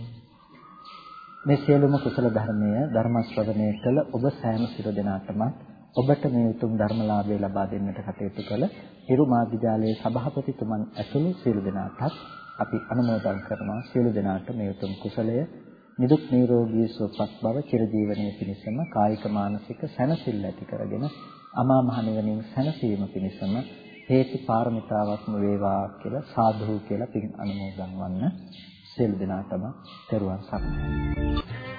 මේ සියලුම කුසල ධර්මය ධර්ම ශ්‍රවණය කළ ඔබ සෑම සිර දෙනාටම ඔබට මේ උතුම් ධර්මලාභය ලබා දෙන්නට කටයුතු කළ හිරු මාධ්‍යාලයේ සභාපතිතුමන් ඇතුළු සියලු දෙනාටත් අපි අනුමෝදන් කරනවා. සියලු දෙනාට මේ උතුම් කුසලය නිදුක් නිරෝගී සුවපත් බව චිරජීවනයේ පිණිසම කායික මානසික සැනසෙල්ල ඇති කරගෙන අමා මහ නිවනින් සැනසීම පිණිසම හේතු පාරමිතාවක්ම වේවා කියලා සාදු කියලා පින් අනුමෝදන් වන්න සියලු දෙනාටම තෙරුවන් සරණයි.